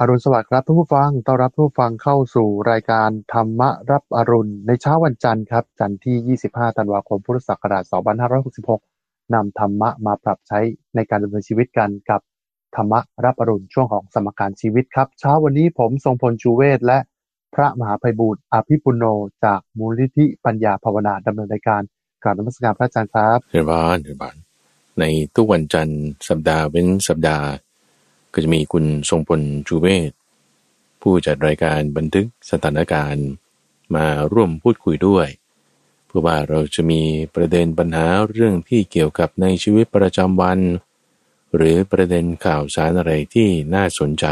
อรุณสวัสดิ์ครับท่านผู้ฟัง ต้อนรับผู้ฟังเข้าสู่รายการธรรมรับอรุณ ในเช้าวันจันทร์ครับ จันทร์ที่ 25 ธันวาคม พุทธศักราช 2566 นำธรรมะมาปรับใช้ในการดำเนินชีวิตกันกับธรรมะรับอรุณช่วงของสมการชีวิตครับ เช้าวันนี้ผมทรงพลชูเวศและพระมหาภัยบูรณ์อภิปุโน จากมูลนิธิปัญญาภาวนาดำเนินรายการกราบนมัสการพระอาจารย์ครับเดือบานเดือบานในทุกวันจันทร์สัปดาห์เว้นสัปดาห์ ก็จะมีคุณทรงพลชูเวศผู้จัดรายการบันทึกสถานการณ์ มาร่วมพูดคุยด้วย เพื่อว่าเราจะมีประเด็นปัญหาเรื่องที่เกี่ยวกับในชีวิตประจำวัน หรือประเด็นข่าวสารอะไรที่น่าสนใจ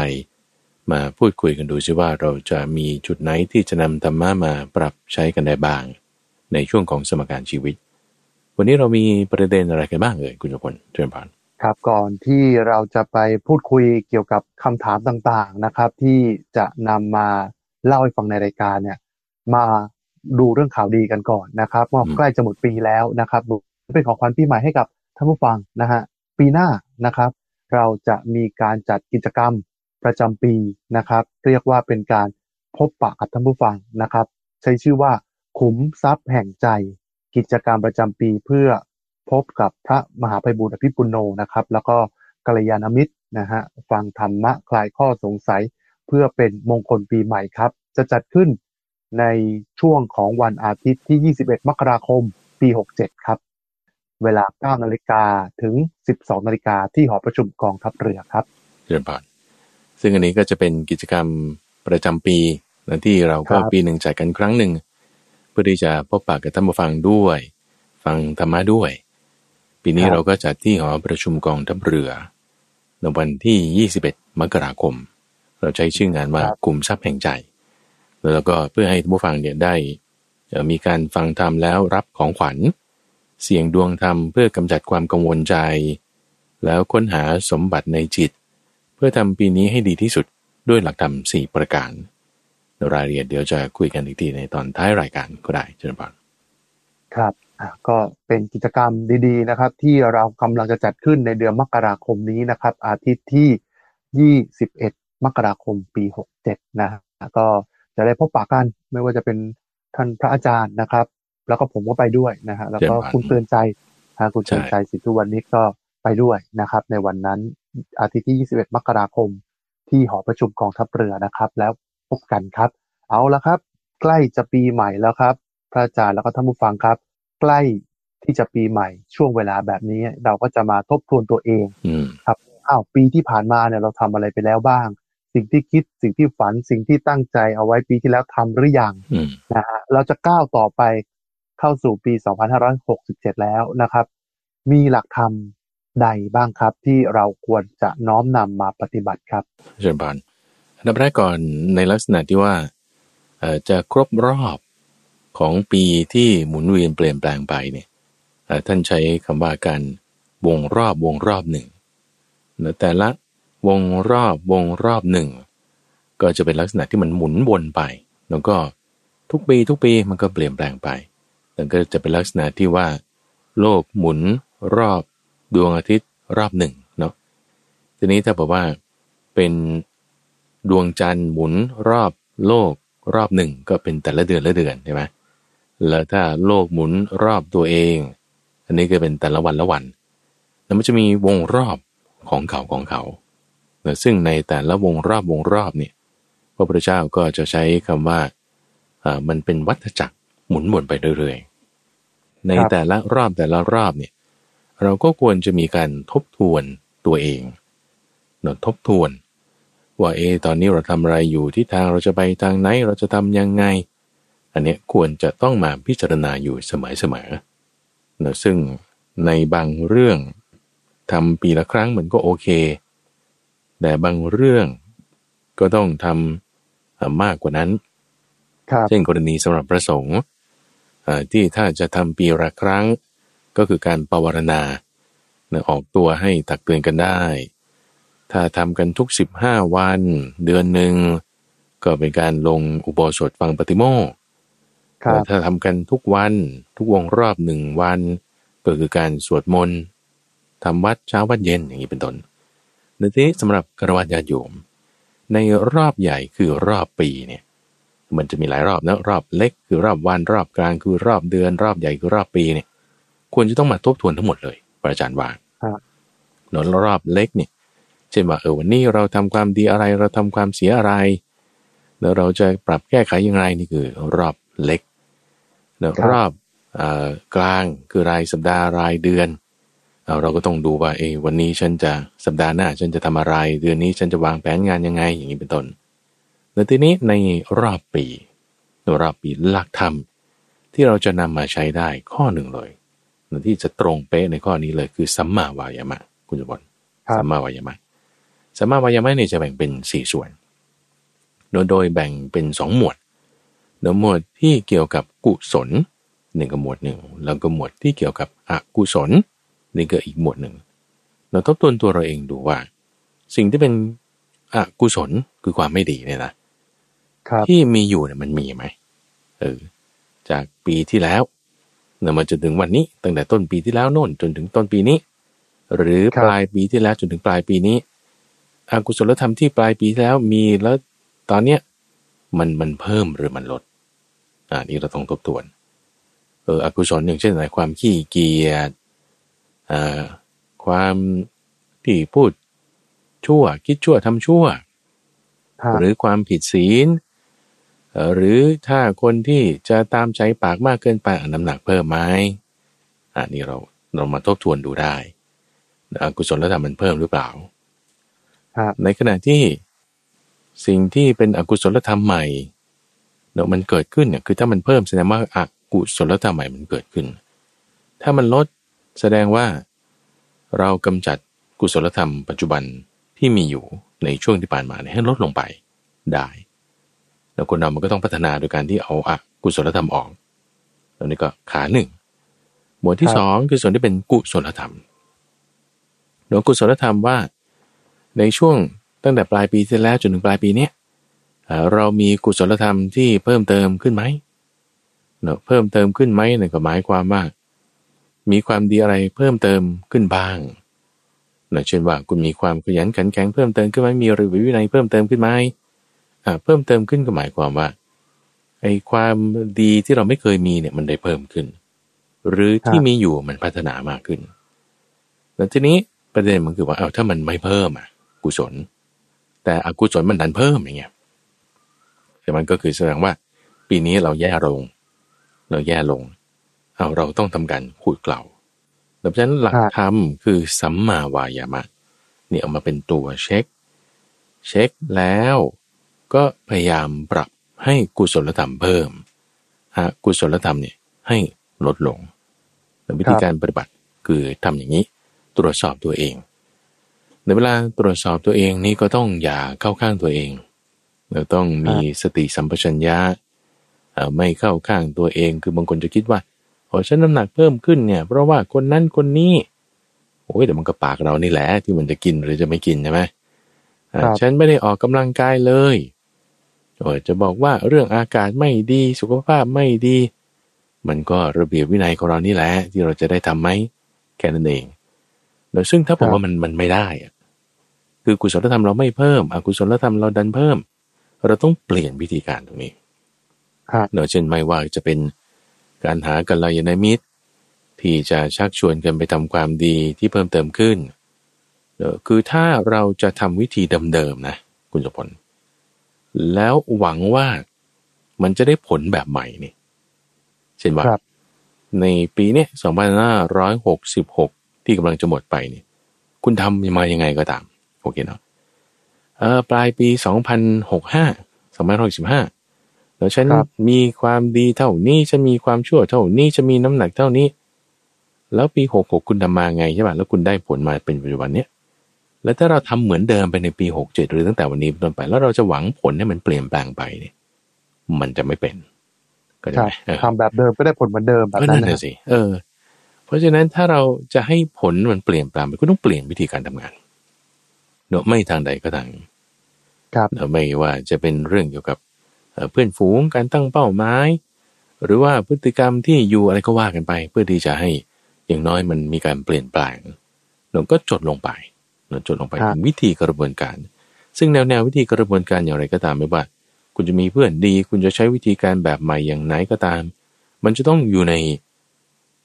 มาพูดคุยกันดูซิว่าเราจะมีจุดไหนที่จะนำธรรมะมาปรับใช้กันได้บ้าง ในช่วงของสมการชีวิต วันนี้เรามีประเด็นอะไรกันบ้างเอ่ยคุณจุพลเชิญผ่าน ครับก่อนที่เราจะไปพูดคุยเกี่ยวกับคำถามต่างๆนะครับ ที่จะนำมาเล่าให้ฟังในรายการเนี่ยมาดูเรื่องข่าวดีกันก่อนนะครับว่าใกล้จะหมดปีแล้วนะครับเป็นของขวัญปีใหม่ให้กับท่านผู้ฟังนะฮะปีหน้านะครับ เราจะมีการจัดกิจกรรมประจำปีนะครับ เรียกว่าเป็นการพบปะกับท่านผู้ฟังนะครับ ใช้ชื่อว่า ขุมทรัพย์แห่งใจ กิจกรรมประจำปีเพื่อ พบกับพระมหาภัยบุญอภิปุโนนะครับ แล้วก็กัลยาณมิตรนะฮะฟังธรรมะคลายข้อสงสัยเพื่อเป็นมงคลปีใหม่ครับ จะจัดขึ้นในช่วงของวันอาทิตย์ที่ 21 มกราคม ปี 67 ครับ เวลา 9 นาฬิกาถึง 12 นาฬิกาที่หอประชุมกองทัพเรือครับเชิญผ่านซึ่งอันนี้ก็จะเป็นกิจกรรมประจำปีนะที่เราก็ครับปีหนึ่งจัดกันครั้งหนึ่ง เพื่อที่จะพบปะกับท่านผู้ฟังด้วย ฟังธรรมะด้วย ปีนี้ครับเราก็จัดที่หอประชุมกองทัพเรือ ในวันที่ 21 มกราคม เราใช้ชื่องานว่าครับกลุ่มทรัพย์แห่งใจ แล้วก็เพื่อให้ท่านผู้ฟังเนี่ยได้เอ่อมีการฟังธรรมแล้วรับของขวัญ เสียงดวงธรรมเพื่อกำจัดความกังวลใจ แล้วค้นหาสมบัติในจิต เพื่อทำปีนี้ให้ดีที่สุดด้วยหลักธรรมสี่ประการรายละเอียดเดี๋ยวจะคุยกันอีกทีในตอนท้ายรายการก็ได้เชิญพานครับอะ ก็เป็นกิจกรรมดีๆนะครับ ที่เรากำลังจะจัดขึ้นในเดือนมกราคมนี้นะครับ อาทิตย์ที่ 21 มกราคมปี 67 นะฮะก็จะได้พบปะกันไม่ว่าจะเป็นท่านพระอาจารย์นะครับ แล้วก็ผมก็ไปด้วยนะฮะแล้วก็เชิญครับคุณเตือนใจทางคุณเตือนใจสิทธุวันนี้ก็ไปด้วยนะครับ ในวันนั้นอาทิตย์ที่ 21 มกราคม ที่หอประชุมกองทัพเรือนะครับ แล้วพบกันครับ เอาละครับ ใกล้จะปีใหม่แล้วครับ พระอาจารย์แล้วก็ท่านผู้ฟังครับ ใกล้ที่จะปีใหม่ช่วงเวลาแบบนี้ เราก็จะมาทบทวนตัวเองอืมครับอ้าวปีที่ผ่านมาเนี่ยเราทำอะไรไปแล้วบ้าง สิ่งที่คิดสิ่งที่ฝันสิ่งที่ตั้งใจเอาไว้ปีที่แล้วทำหรือยังอืมนะฮะเราจะก้าวต่อไปเข้าสู่ปี 2567 แล้วนะครับ มีหลักธรรมใดบ้างครับ ที่เราควรจะน้อมนำมาปฏิบัติครับเชิญพานอันดับแรกก่อนในลักษณะที่ว่าเอ่อจะครบรอบ ของปีที่หมุนเวียนเปลี่ยนแปลงไปเนี่ยท่านใช้คำว่าการวงรอบวงรอบหนึ่งแต่ละวงรอบวงรอบหนึ่งก็จะเป็นลักษณะที่มันหมุนวนไป แล้วก็ทุกปีทุกปีมันก็เปลี่ยนแปลงไปแล้วก็จะเป็นลักษณะที่ว่า โลกหมุนรอบดวงอาทิตย์รอบหนึ่งเนาะทีนี้ถ้าบอกว่าเป็นดวงจันทร์หมุนรอบโลกรอบหนึ่งก็เป็นแต่ละเดือนละเดือนใช่ไหม แล้วถ้าโลกหมุนรอบตัวเอง อันนี้ก็เป็นแต่ละวันละวัน แล้วมันจะมีวงรอบของเขาของเขาแล้วซึ่งในแต่ละวงรอบวงรอบเนี่ย พระพุทธเจ้าก็จะใช้คำว่าอ่ามันเป็นวัฏจักรหมุนวนไปเรื่อยๆ ในครับแต่ละรอบแต่ละรอบเนี่ย เราก็ควรจะมีการทบทวนตัวเองเนอะทบทวน ว่าเอะตอนนี้เราทำอะไรอยู่ที่ทางเราจะไปทางไหนเราจะทำยังไง อันเนี้ยควรจะต้องมาพิจารณาอยู่เสมอๆเนอะซึ่งในบางเรื่องทำปีละครั้งมันก็โอเค แต่บางเรื่องก็ต้องทำเอ่อมากกว่านั้นครับเช่นกรณีสำหรับพระสงฆ์เอ่อที่ถ้าจะทำปีละครั้งก็คือการปวารณาเนี่ยออกตัวให้ตักเตือนกันได้ ถ้าทำกันทุก 15 วัน เดือนหนึ่ง ก็เป็นการลงอุโบสถฟังปฏิโมกข์ครับ ถ้าทำกันทุกวันทุกวงรอบหนึ่งวัน ก็คือการสวดมนต์ทำวัดเช้าวัดเย็นอย่างนี้เป็นต้นในที่สำหรับกรวาญาติโยม ในรอบใหญ่คือรอบปีเนี่ยมันจะมีหลายรอบนะรอบเล็กคือรอบวันรอบกลางคือรอบเดือน รอบใหญ่คือรอบปีเนี่ยควรจะต้องมาทบทวนทั้งหมดเลยอาจารย์ว่าหนนรอบเล็กเนี่ยเช่นว่าเออวันนี้เราทำความดีอะไรเราทำความเสียอะไร แล้วเราจะปรับแก้ไขยังไงนี่คือรอบเล็ก แล้วรอบกลางคือรายสัปดาห์รายเดือน เราก็ต้องดูว่าเอวันนี้ฉันจะสัปดาห์หน้าฉันจะทำอะไร เดือนนี้ฉันจะวางแผนงานยังไงอย่างนี้เป็นต้นแล้วทีนี้ในรอบปีรอบปีหลักธรรม ที่เราจะนำมาใช้ได้ข้อหนึ่งเลยที่จะตรงเป๊ะในข้อนี้เลยคือสัมมาวายามะ คุณจุบลสัมมาวายามะสัมมาวายามะเนี่ยจะแบ่งเป็นสี่ส่วน โดยโดยแบ่งเป็นสองหมวด โดยหมวดที่เกี่ยวกับกุศลหนึ่งกับหมวดหนึ่งแล้วก็หมวดที่เกี่ยวกับอกุศลนี่ก็อีกหมวดหนึ่ง เราทบทวนตัวเราเองดูว่า สิ่งที่เป็นอกุศลคือความไม่ดีเนี่ยนะที่มีอยู่เนี่ยมันมีไหมเออจากปีที่แล้วเนี่ยมาจนถึงวันนี้ ตั้งแต่ต้นปีที่แล้วโน่นจนถึงต้นปีนี้ หรือปลายปีที่แล้วจนถึงปลายปีนี้อกุศลธรรมที่ปลายปีที่แล้วมีแล้วตอนเนี้ย มันมันเพิ่มหรือมันลดอ่านี่เราต้องทบทวน เอออกุศลอย่างเช่นอะไรความขี้เกียจความที่พูดชั่ว คิดชั่วทำชั่ว หรือความผิดศีลหรือถ้าคนที่จะตามใจปากมากเกินไปน้ำหนักเพิ่มไหมอันนี้เราเรามาทบทวนดูได้อกุศลธรรมมันเพิ่มหรือเปล่า ในขณะที่ สิ่งที่เป็นอกุศลธรรมใหม่เนาะมันเกิดขึ้นเนี่ยคือถ้ามันเพิ่มแสดงว่าอกุศลธรรมใหม่มันเกิดขึ้น ถ้ามันลดแสดงว่า เรากำจัดกุศลธรรมปัจจุบันที่มีอยู่ในช่วงที่ผ่านมาให้ลดลงไปได้ แล้วคนเรามันก็ต้องพัฒนาโดยการที่เอาอะกุศลธรรมออกแล้วนี่ก็ขาหนึ่งหมวดที่สองคือส่วนที่เป็นกุศลธรรมหลวงกุศลธรรมว่า ในช่วง ตั้งแต่ปลายปีที่แล้วจนถึงปลายปีนี้เรามีกุศลธรรมที่เพิ่มเติมขึ้นไหมเนาะเพิ่มเติมขึ้นไหมนั่นก็หมายความว่ามีความดีอะไรเพิ่มเติมขึ้นบ้างนะเช่นว่าคุณมีความขยันขันแข็งเพิ่มเติมขึ้นไหมมีระเบียบวินัยเพิ่มเติมขึ้นไหมอ่าเพิ่มเติมขึ้นก็หมายความว่าไอ้ความดีที่เราไม่เคยมีเนี่ยมันได้เพิ่มขึ้น หรือที่มีอยู่มันพัฒนามากขึ้น แล้วทีนี้ประเด็นมันคือว่าเอาถ้ามันไม่เพิ่มอะ กุศล แต่อกุศลมันดันเพิ่มอย่างเงี้ยแต่มันก็คือแสดงว่า ปีนี้เราแย่ลง เราแย่ลงเอาเราต้องทำการขูดเกลาดังนั้นหลักธรรมคือสัมมาวายามะนี่เอามาเป็นตัวเช็ค เช็คแล้วก็พยายามปรับให้กุศลธรรมเพิ่มฮะกุศลธรรมเนี่ยให้ลดลงวิธีการปฏิบัติคือทำอย่างนี้ ตรวจสอบตัวเอง ในเวลาตรวจสอบตัวเองนี่ก็ต้องอย่าเข้าข้างตัวเอง เราต้องมีสติสัมปชัญญะไม่เข้าข้างตัวเอง คือบางคนจะคิดว่าโอ้ฉันน้ำหนักเพิ่มขึ้นเนี่ย เพราะว่าคนนั้นคนนี้ โอ้ยแต่มันก็ปากเรานี่แหละ ที่มันจะกินหรือจะไม่กินใช่ไหมฉันไม่ได้ออกกำลังกายเลยโอ้ยจะบอกว่าเรื่องอากาศไม่ดีสุขภาพไม่ดี มันก็ระเบียบวินัยของเรานี่แหละที่เราจะได้ทํำไหมแค่นั้นเองแล้วซึ่งถ้าผมว่ามันมันไม่ได้อะ คือกุศลธรรมเราไม่เพิ่มอกุศลธรรมเราดันเพิ่ม เราต้องเปลี่ยนวิธีการตรงนี้เนาะเช่นไม่ว่าจะเป็นการหากัลยาณมิตร ที่จะชักชวนกันไปทำความดีที่เพิ่มเติมขึ้นคือถ้าเราจะทำวิธีเดิมๆนะ คุณสมพลแล้วหวังว่ามันจะได้ผลแบบใหม่นี่ เช่นว่าในปีนี้สองพันห้าร้อยหกสิบหกที่กำลังจะหมดไปนี่คุณทำมายังไงก็ตาม โอเคเนาะเออปลายปีสองพันหกห้าสองพันหกสิบห้าแล้วฉันมีความดีเท่านี้ฉันมีความชั่วเท่านี้จะมีน้ำหนักเท่านี้ แล้วปีหกหกคุณทำมาไงใช่ป่ะแล้วคุณได้ผลมาเป็นปัจจุบันเนี้ยแล้วถ้าเราทำเหมือนเดิมไปในปีหกเจ็ดหรือตั้งแต่วันนี้เป็นต้นไป แล้วเราจะหวังผลให้มันเปลี่ยนแปลงไปเนี่ย มันจะไม่เป็น ก็จะทำแบบเดิมก็ได้ผลเหมือนเดิมแบบนั้นนะสิเออ เพราะฉะนั้นถ้าเราจะให้ผลมันเปลี่ยนแปลงไปคุณต้องเปลี่ยนวิธีการทำงาน เนอะไม่ทางใดก็ทางครับไม่ว่าจะเป็นเรื่องเกี่ยวกับเพื่อนฝูงการตั้งเป้าหมายหรือว่าพฤติกรรมที่อยู่อะไรก็ว่ากันไป เพื่อที่จะให้อย่างน้อยมันมีการเปลี่ยนแปลงเราก็จดลงไปเราจดลงไปถึงวิธีกระบวนการ ซึ่งแนวแนววิธีกระบวนการอย่างไรก็ตามไม่ว่า คุณจะมีเพื่อนดี คุณจะใช้วิธีการแบบใหม่อย่างไหนก็ตาม มันจะต้องอยู่ใน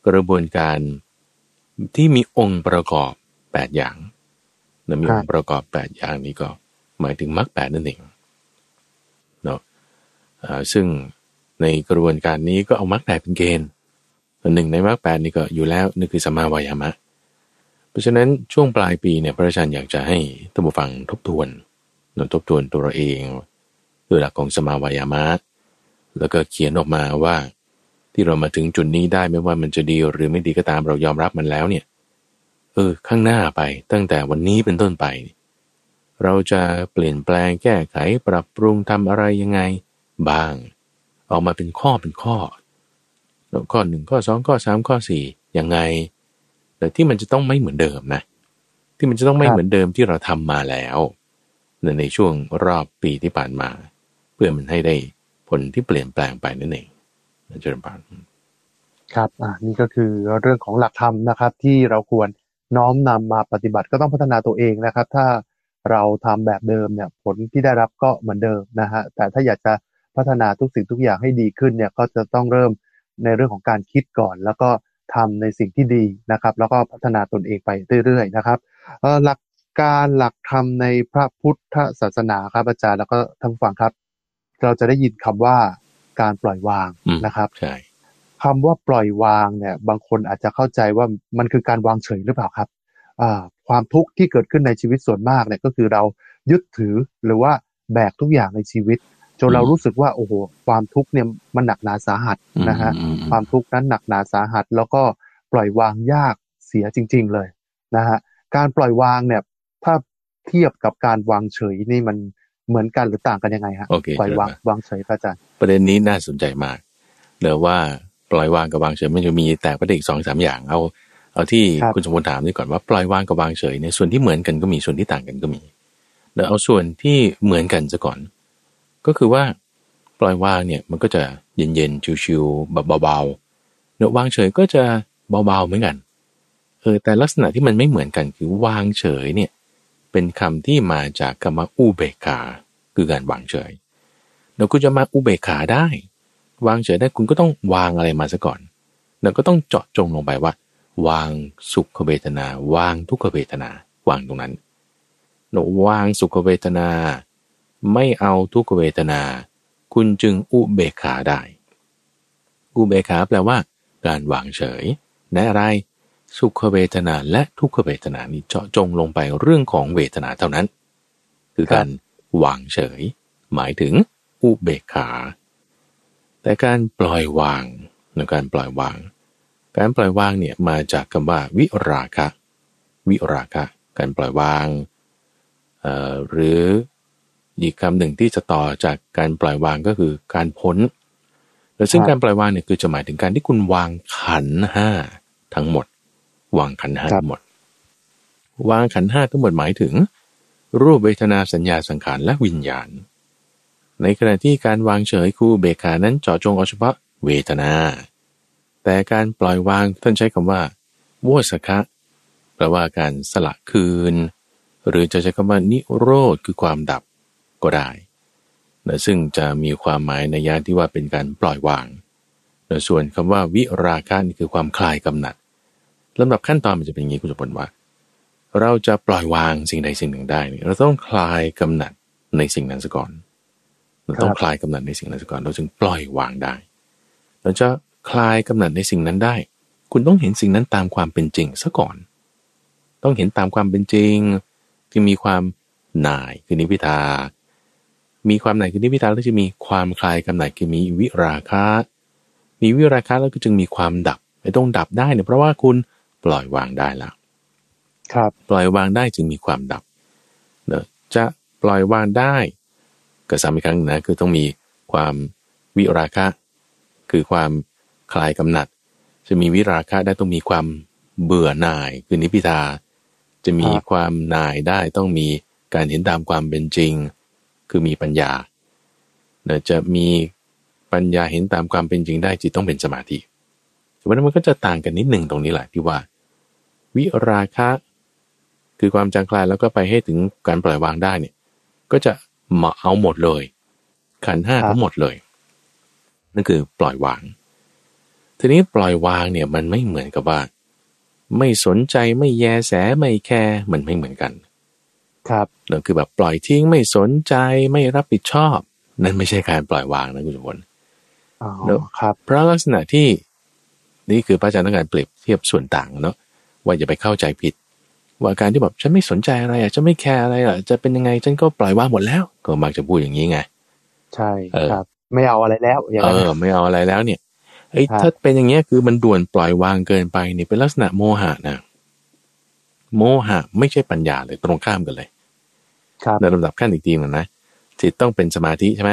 กระบวนการที่มีองค์ประกอบ 8 อย่าง นะมีองค์ประกอบ8อย่างนี้ก็หมายถึงมรรคแปดนั่นเองเนาะซึ่งในกระบวนการนี้ก็เอามรรคแปดเป็นเกณฑ์หนึ่งในมรรคแปดนี่ก็อยู่แล้วนี่คือสัมมาวายามะ เพราะฉะนั้นช่วงปลายปีเนี่ยพระอาจารย์อยากจะให้ท่านผู้ฟังทบทวนนทบทวนตัวเราเองด้วยหลักของสมาวายามะแล้วก็เขียนออกมาว่า ที่เรามาถึงจุดนี้ได้ไม่ว่ามันจะดีหรือไม่ดีก็ตามเรายอมรับมันแล้วเนี่ย เออ ข้างหน้าไปตั้งแต่วันนี้เป็นต้นไป เราจะเปลี่ยนแปลงแก้ไขปรับปรุงทำอะไรยังไงบ้าง ออกมาเป็นข้อเป็นข้อข้อหนึ่งข้อสองข้อสามข้อสี่ยังไง แต่ที่มันจะต้องไม่เหมือนเดิมนะ ที่มันจะต้องไม่เหมือนเดิมที่เราทำมาแล้วในช่วงรอบปีที่ผ่านมา เพื่อมันให้ได้ผลที่เปลี่ยนแปลงไปนั่นเองเจาริญพรครับอ่านี่ก็คือเรื่องของหลักธรรมนะครับ ที่เราควร น้อมนำมาปฏิบัติก็ต้องพัฒนาตัวเองนะครับ ถ้าเราทำแบบเดิมเนี่ยผลที่ได้รับก็เหมือนเดิมนะฮะแต่ถ้าอยากจะพัฒนาทุกสิ่งทุกอย่างให้ดีขึ้นเนี่ยก็จะต้องเริ่มในเรื่องของการคิดก่อน แล้วก็ทำในสิ่งที่ดีนะครับ แล้วก็พัฒนาตนเองไปเรื่อยๆนะครับหลักการหลักธรรมในพระพุทธศาสนาครับอาจารย์แล้วก็ท่านฟังครับ เราจะได้ยินคำว่าการปล่อยวางนะครับใช่ คำว่าปล่อยวางเนี่ย บางคนอาจจะเข้าใจว่ามันคือการวางเฉยหรือเปล่าครับความทุกข์ที่เกิดขึ้นในชีวิตส่วนมากเนี่ยก็คือเรายึดถือหรือว่าแบกทุกอย่างในชีวิตจนเรารู้สึกว่าโอ้โหความทุกข์เนี่ยมันหนักหนาสาหัสนะฮะความทุกข์นั้นหนักหนาสาหัส แล้วก็ปล่อยวางยากเสียจริง ๆเลยนะฮะการปล่อยวางเนี่ยถ้าเทียบกับการวางเฉยนี่มันเหมือนกันหรือต่างกันยังไงฮะปล่อยวางวางเฉยพระอาจารย์ประเด็นนี้น่าสนใจมากเดี๋ยวว่า ปล่อยวางกับวางเฉยมันจะมีแต่ประเด็นสองสามอย่างเอาเอาที่คุณสมบูรณ์ถามนี่ก่อนว่าปล่อยวางกับวางเฉยเนี่ยส่วนที่เหมือนกันก็มีส่วนที่ต่างกันก็มีเดี๋ยวเอาส่วนที่เหมือนกันซะก่อน ก็คือว่าปล่อยวางเนี่ยมันก็จะเย็นๆชิวๆแบบเบาๆเนื้อวางเฉยก็จะเบาๆเหมือนกันเออแต่ลักษณะที่มันไม่เหมือนกันคือวางเฉยเนี่ยเป็นคำที่มาจากคำว่าอุเบกขาคือการวางเฉย เราก็จะมาอุเบกขาได้ วางเฉยได้คุณก็ต้องวางอะไรมาซะก่อนเราก็ต้องเจาะจงลงไปว่า วางสุขเวทนา วางทุกขเวทนา วางตรงนั้นเนาวางสุขเวทนา ไม่เอาทุกขเวทนา คุณจึงอุเบกขาได้ อุเบกขาแปลว่า การวางเฉยในอะไรสุขเวทนาและทุกขเวทนานี้เจาะจงลงไปเรื่องของเวทนาเท่านั้น คือการวางเฉย หมายถึงอุเบกขา แต่การปล่อยวางในการปล่อยวาง การปล่อยวางเนี่ยมาจากคำว่าวิราคะ วิราคะ การปล่อยวาง หรืออีกคำหนึ่งที่จะต่อจากการปล่อยวางก็คือการพ้น และซึ่งการปล่อยวางเนี่ยคือจะหมายถึงการที่คุณวางขันห้าทั้งหมด วางขันห้าทั้งหมด วางขันห้าทั้งหมดหมายถึง รูปเวทนาสัญญาสังขารและวิญญาณ ในขณะที่การวางเฉยคู่เบคานั้นเจาะจงเอาเฉพาะเวทนา แต่การปล่อยวางท่านใช้คำว่าโวสคะแปลว่าการสละคืน หรือจะใช้คำว่านิโรธคือความดับก็ได้นะซึ่งจะมีความหมายในยาที่ว่าเป็นการปล่อยวางนะส่วนคำว่าวิราคะนี่คือความคลายกำหนัดลำดับขั้นตอนมันจะเป็นอย่างนี้คุณสมบัติว่า เราจะปล่อยวางสิ่งใดสิ่งหนึ่งได้ เราต้องคลายกำหนัดในสิ่งนั้นซะก่อน เราต้องคลายกำหนัดในสิ่งนั้นซะก่อน เราจึงปล่อยวางได้ เราจะคลายกำหนัดในสิ่งนั้นได้ คุณต้องเห็นสิ่งนั้นตามความเป็นจริงซะก่อน ต้องเห็นตามความเป็นจริงที่มีความหน่ายคือนิพิทา มีความหน่ายคือนิพิทาแล้วจะมีความคลายกำหนัดคือมีวิราคะ มีวิราคะแล้วก็จึงมีความดับไอ้ต้องดับได้เนี่ยเพราะว่าคุณปล่อยวางได้แล้วครับ ปล่อยวางได้จึงมีความดับเนอะจะปล่อยวางได้ ก็ซ้ำอีกครั้งนะคือต้องมีความวิราคะ คือความคลายกำหนัด จะมีวิราคะได้ต้องมีความเบื่อหน่ายคือนิพิทา จะมีความหน่ายได้ต้องมีการเห็นตามความเป็นจริง คือมีปัญญาเนี่ยจะมีปัญญาเห็นตามความเป็นจริงได้จิตต้องเป็นสมาธิเพราะนั้นมันก็จะต่างกันนิดหนึ่งตรงนี้แหละที่ว่า วิราคะ คือความจางคลายแล้วก็ไปให้ถึงการปล่อยวางได้เนี่ย ก็จะ มาเอาหมดเลย ขันห้าทั้งหมดเลย นั่นคือปล่อยวาง ทีนี้ปล่อยวางเนี่ยมันไม่เหมือนกับว่า ไม่สนใจไม่แยแสไม่แคร์มันไม่เหมือนกัน ครับนั่นคือแบบปล่อยทิ้งไม่สนใจไม่รับผิดชอบ นั่นไม่ใช่การปล่อยวางนะคุณจุพลอ๋อเนอะครับเพราะลักษณะที่นี่คือพระอาจารย์ต้องการเปรียบเทียบส่วนต่างเนาะว่าอย่าไปเข้าใจผิด ว่าการที่แบบฉันไม่สนใจอะไรอะฉันไม่แคร์อะไรอะจะเป็นยังไงฉันก็ปล่อยวางหมดแล้ว ก็มักจะพูดอย่างนี้ไงใช่เออครับ ไม่เอาอะไรแล้วอย่างเอนั้นอไม่เอาอะไรแล้วเนี่ยไอ้ยครับถ้าเป็นอย่างเงี้ยคือมันด่วนปล่อยวางเกินไปนี่เป็นลักษณะโมหะนะโมหะไม่ใช่ปัญญาเลยตรงข้ามกันเลย ครับในลำดับขั้นอีกทีหนึงนะจิตต้องเป็นสมาธิใช่ไหม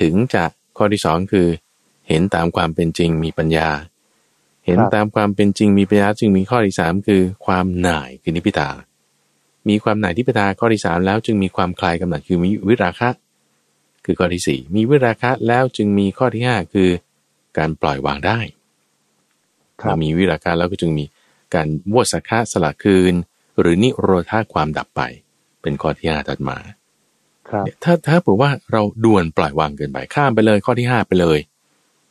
ถึงจะข้อที่สองคือ เห็นตามความเป็นจริงมีปัญญา เห็นตามความเป็นจริงมีปัญญาจึงมีข้อที่สามคือความหน่ายคือนิพพิทามีความหน่ายนิพพิทาข้อที่สามแล้วจึงมีความคลายกำหนัดคือมีวิราคะ คือข้อที่สี่มีวิราคะแล้วจึงมีข้อที่ห้าคือ การปล่อยวางได้ครับมีวิราคะแล้วก็จึงมีการวสคะสละคืน หรือนิโรธาความดับไป เป็นข้อที่ห้าถัดมาครับเนี่ยถ้าถ้าเผื่อว่าเราด่วนปล่อยวางเกินไปข้ามไปเลยข้อที่ห้าไปเลย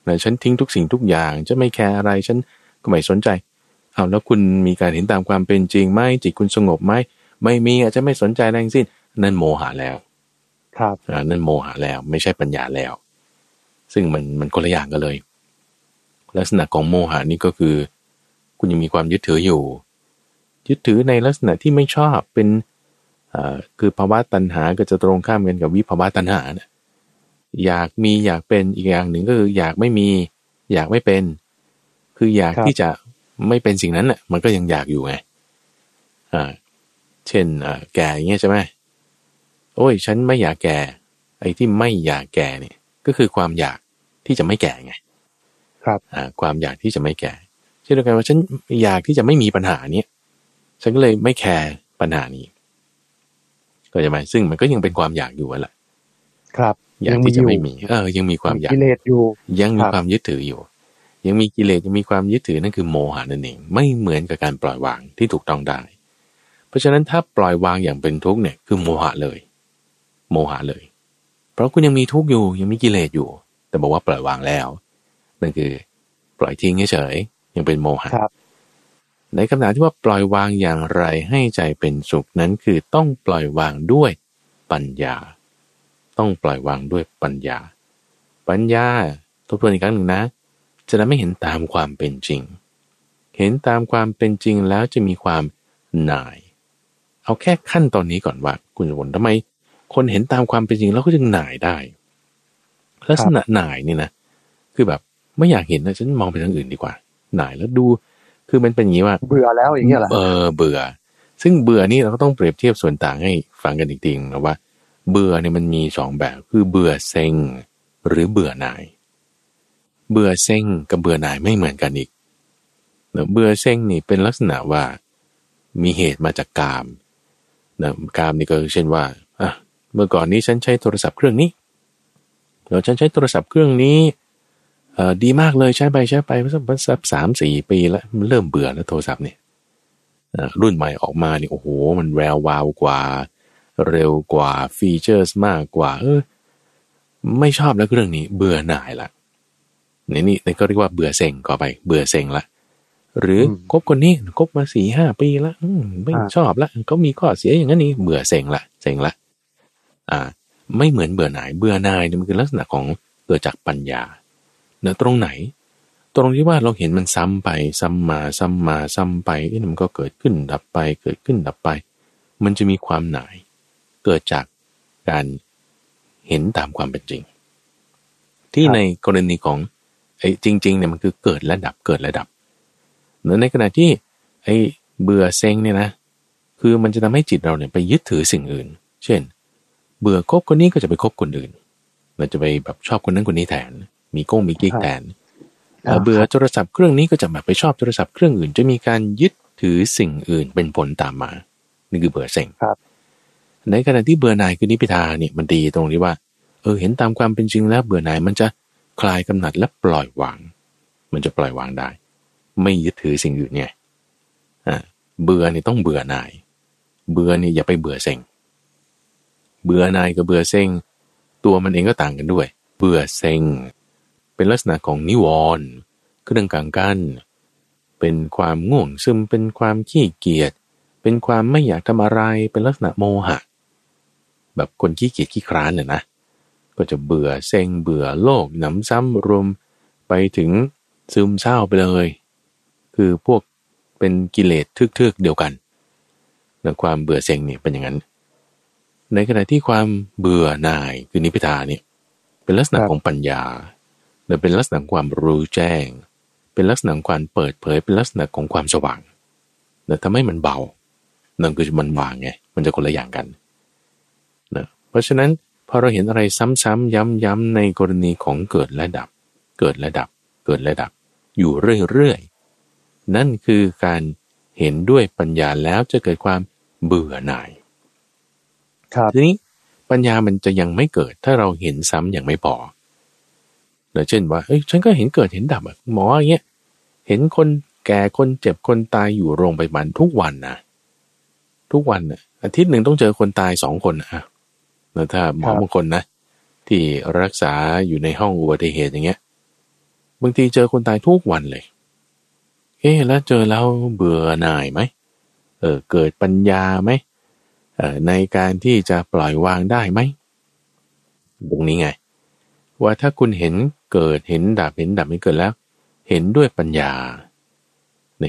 นะฉันทิ้งทุกสิ่งทุกอย่าง จะไม่แคร์อะไร ฉันก็ไม่สนใจ เอาแล้วคุณมีการเห็นตามความเป็นจริงไหมจิตคุณสงบไหม ไม่มีอาจจะไม่สนใจอะไรทั้งสิ้น นั่นโมหะแล้ว ครับอ่านั่นโมหะแล้ว ไม่ใช่ปัญญาแล้ว ซึ่งมันมันคนละอย่างกันเลย ลักษณะของโมหะนี่ก็คือ คุณยังมีความยึดถืออยู่ ยึดถือในลักษณะที่ไม่ชอบเป็นอ่าคือภาวะตัณหาก็จะตรงข้ามกันกับวิภาวะตัณหานะ อยากมีอยากเป็นอีกอย่างหนึ่งก็คือ อยากไม่มี อยากไม่เป็น คืออยากครับที่จะไม่เป็นสิ่งนั้นน่ะ มันก็ยังอยากอยู่ไงอ่า เช่นอ่าแก่อย่างเงี้ยใช่ไหมโอ้ย ฉันไม่อยากแก่ ไอ้ที่ไม่อยากแก่เนี่ยก็คือความอยากที่จะไม่แก่ไง ครับอ่าความอยากที่จะไม่แก่เช่นเดียวกันว่าฉันอยากที่จะไม่มีปัญหาเนี้ยฉันก็เลยไม่แคร์ปัญหานี้ก็จะไหมซึ่งมันก็ยังเป็นความอยากอยู่อะแหละครับ อยากที่จะไม่มี เออ ยังมีความอยากกิเลสอยู่ ยังมีครับความยึดถืออยู่ ยังมีกิเลสยังมีความยึดถือนั่นคือโมหะนั่นเอง ไม่เหมือนกับการปล่อยวางที่ถูกต้องได้ เพราะฉะนั้นถ้าปล่อยวางอย่างเป็นทุกข์เนี่ยคือโมหะเลย โมหะเลย เพราะคุณยังมีทุกข์อยู่ยังมีกิเลสอยู่ แต่บอกว่าปล่อยวางแล้วนั่นคือ ปล่อยทิ้งเฉยๆยังเป็นโมหะครับในคำถามที่ว่าปล่อยวางอย่างไรให้ใจเป็นสุขนั้นคือต้องปล่อยวางด้วยปัญญา ต้องปล่อยวางด้วยปัญญา ปัญญาทบทวนอีกครั้งหนึ่งนะ จะทำให้เห็นตามความเป็นจริง เห็นตามความเป็นจริงแล้วจะมีความหน่าย เอาแค่ขั้นตอนนี้ก่อนว่า คุณจะวนทำไม คนเห็นตามความเป็นจริงแล้วก็จึงหน่ายได้ ลักษณะหน่ายนี่นะ คือแบบไม่อยากเห็นนะฉันมองไปทางอื่นดีกว่า หน่ายแล้วดูคือมันเป็นอย่างนี้ว่าเบื่อแล้วอย่างเงี้ยเหรอเออเบื่อ ซึ่งเบื่อนี่เราก็ต้องเปรียบเทียบส่วนต่างให้ฟังกันอีกทีนึงนะว่า เบื่อเนี่ยมันมีสองแบบคือเบื่อเซ็งหรือเบื่อหน่าย เบื่อเซ็งกับเบื่อหน่ายไม่เหมือนกันอีกเนอะเบื่อเซ็งนี่เป็นลักษณะว่า มีเหตุมาจากกามนะกามนี่ก็เช่นว่าอะเมื่อก่อนนี้ฉันใช้โทรศัพท์เครื่องนี้แล้วฉันใช้โทรศัพท์เครื่องนี้เอ่อดีมากเลยใช้ไปใช้ไปสักสักสามสี่ปีแล้วมันเริ่มเบื่อแล้วโทรศัพท์เนี่ยอ่ารุ่นใหม่ออกมาเนี่ยโอ้โห มันแวววาวกว่า เร็วกว่าฟีเจอร์สมากกว่า เออ ไม่ชอบแล้วเรื่องนี้ เบื่อหน่ายละนี่นี่นี่ก็เรียกว่าเบื่อเซ็งก็ไป เบื่อเซ็งละหรืออมคบคนนี้คบมาสี่ห้าปีละอืมไม่อ่าชอบละเขามีข้อเสียอย่างนั้นนี่เบื่อเซ็งละเซ็งละอ่า ไม่เหมือนเบื่อหน่าย เบื่อหน่ายเนี่ยมันคือลักษณะของเกิดจากปัญญาเนื้อตรงไหน ตรงที่ว่าเราเห็นมันซ้ำไป ซ้ำมาซ้ำมาซ้ำไปเอ๊ะมันก็เกิดขึ้นดับไป เกิดขึ้นดับไป มันจะมีความหน่าย เกิดจากการเห็นตามความเป็นจริง ที่ครับในกรณีของไอ้จริงๆเนี่ยมันคือเกิดและดับเกิดและดับเนื้อในขณะที่ไอ้เบื่อเซ็งเนี่ยนะ คือมันจะทำให้จิตเราเนี่ยไปยึดถือสิ่งอื่น เช่น เบื่อคบคนนี้ก็จะไปคบคนอื่น เราจะไปแบบชอบคนนั้นคนนี้แทน มีก้งมีกิ๊กครับแทนเอ่อเบื่อโทรศัพท์เครื่องนี้ก็จะแบบไปชอบโทรศัพท์เครื่องอื่น จะมีการยึดถือสิ่งอื่นเป็นผลตามมา นี่คือเบื่อเซ็งครับ ในขณะที่เบื่อหน่ายคือนิพพิทาเนี่ยมันดีตรงที่ว่า เออเห็นตามความเป็นจริงแล้วเบื่อหน่ายมันจะคลายกำหนัดและปล่อยวาง มันจะปล่อยวางได้ ไม่ยึดถือสิ่งอื่นไงอ่าเบื่อเนี่ยต้องเบื่อหน่าย เบื่อเนี่ยอย่าไปเบื่อเซ็งเบื่อหน่ายกับเบื่อเซ็งตัวมันเองก็ต่างกันด้วย เบื่อเซ็งเป็นลักษณะของนิวรณ์เครื่องกลางกั้น เป็นความง่วงซึมเป็นความขี้เกียจเป็นความไม่อยากทำอะไร เป็นลักษณะโมหะ แบบคนขี้เกียจขี้คร้านเนี่ยนะ ก็จะเบื่อเซ็งเบื่อโลกหนำซ้ำรวมไปถึงซึมเศร้าไปเลย คือพวกเป็นกิเลสทึกๆเดียวกันในความเบื่อเซ็งเนี่ยเป็นอย่างนั้น ในขณะที่ความเบื่อหน่ายคือนิพพานเนี่ยเป็นลักษณะของปัญญาหรือเป็นลักษณะความรู้แจ้ง เป็นลักษณะความเปิดเผย เป็นลักษณะของความสว่างแต่ทำให้มันเบานั่นคือมันวางไง มันจะคนละอย่างกันนะ เพราะฉะนั้นพอเราเห็นอะไรซ้ำๆย้ำๆในกรณีของเกิดและดับ เกิดและดับ เกิดและดับ อยู่เรื่อยๆ นั่นคือการเห็นด้วยปัญญาแล้วจะเกิดความเบื่อหน่าย ครับทีนี้ปัญญามันจะยังไม่เกิด ถ้าเราเห็นซ้ำอย่างไม่พอเเช่นว่าเอ้ยฉันก็เห็นเกิดเห็นดับอะหมออย่างเงี้ยเห็นคนแก่คนเจ็บคนตายอยู่โรงพยาบาลทุกวันนะทุกวันน่ะอาทิตย์หนึ่งต้องเจอคนตายสองคนอะ แล้วถ้าหมอบางคนนะ ที่รักษาอยู่ในห้องอุบัติเหตุอย่างเงี้ยบางทีเจอคนตายทุกวันเลย เอ๊แล้วเจอแล้วเบื่อหน่ายไหมเออเกิดปัญญาไหมเออในการที่จะปล่อยวางได้ไหมตรงนี้ไง ว่าถ้าคุณเห็นเกิดเห็นดับเห็นดับไม่เกิดแล้ว เห็นด้วยปัญญา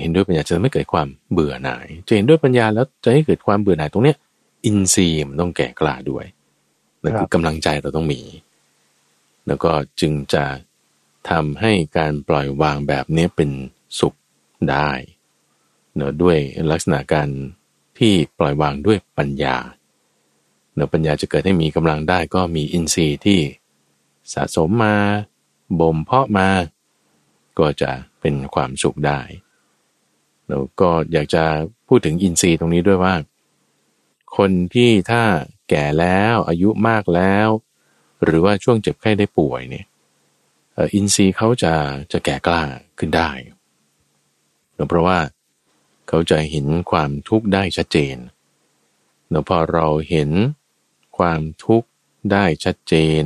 เห็นด้วยปัญญาจะไม่เกิดความเบื่อหน่าย จะเห็นด้วยปัญญาแล้วจะให้เกิดความเบื่อหน่ายตรงเนี้ยอินทรีย์มันต้องแก่กล้าด้วย นั่นคือกำลังใจเราต้องมี แล้วก็จึงจะทำให้การปล่อยวางแบบนี้เป็นสุขได้เนาะด้วยลักษณะการที่ปล่อยวางด้วยปัญญาเนาะปัญญาจะเกิดให้มีกำลังได้ก็มีอินทรีย์ที่สะสมมาบ่มเพาะมา ก็จะเป็นความสุขได้แล้วก็อยากจะพูดถึงอินทรีย์ตรงนี้ด้วยว่า คนที่ถ้า แก่แล้วอายุมากแล้ว หรือว่าช่วงเจ็บไข้ได้ป่วยเนี่ยอินทรีย์เขาจะจะแก่กล้าขึ้นได้เพราะว่าเขาจะเห็นความทุกข์ได้ชัดเจนแล้วพอเราเห็นความทุกข์ได้ชัดเจน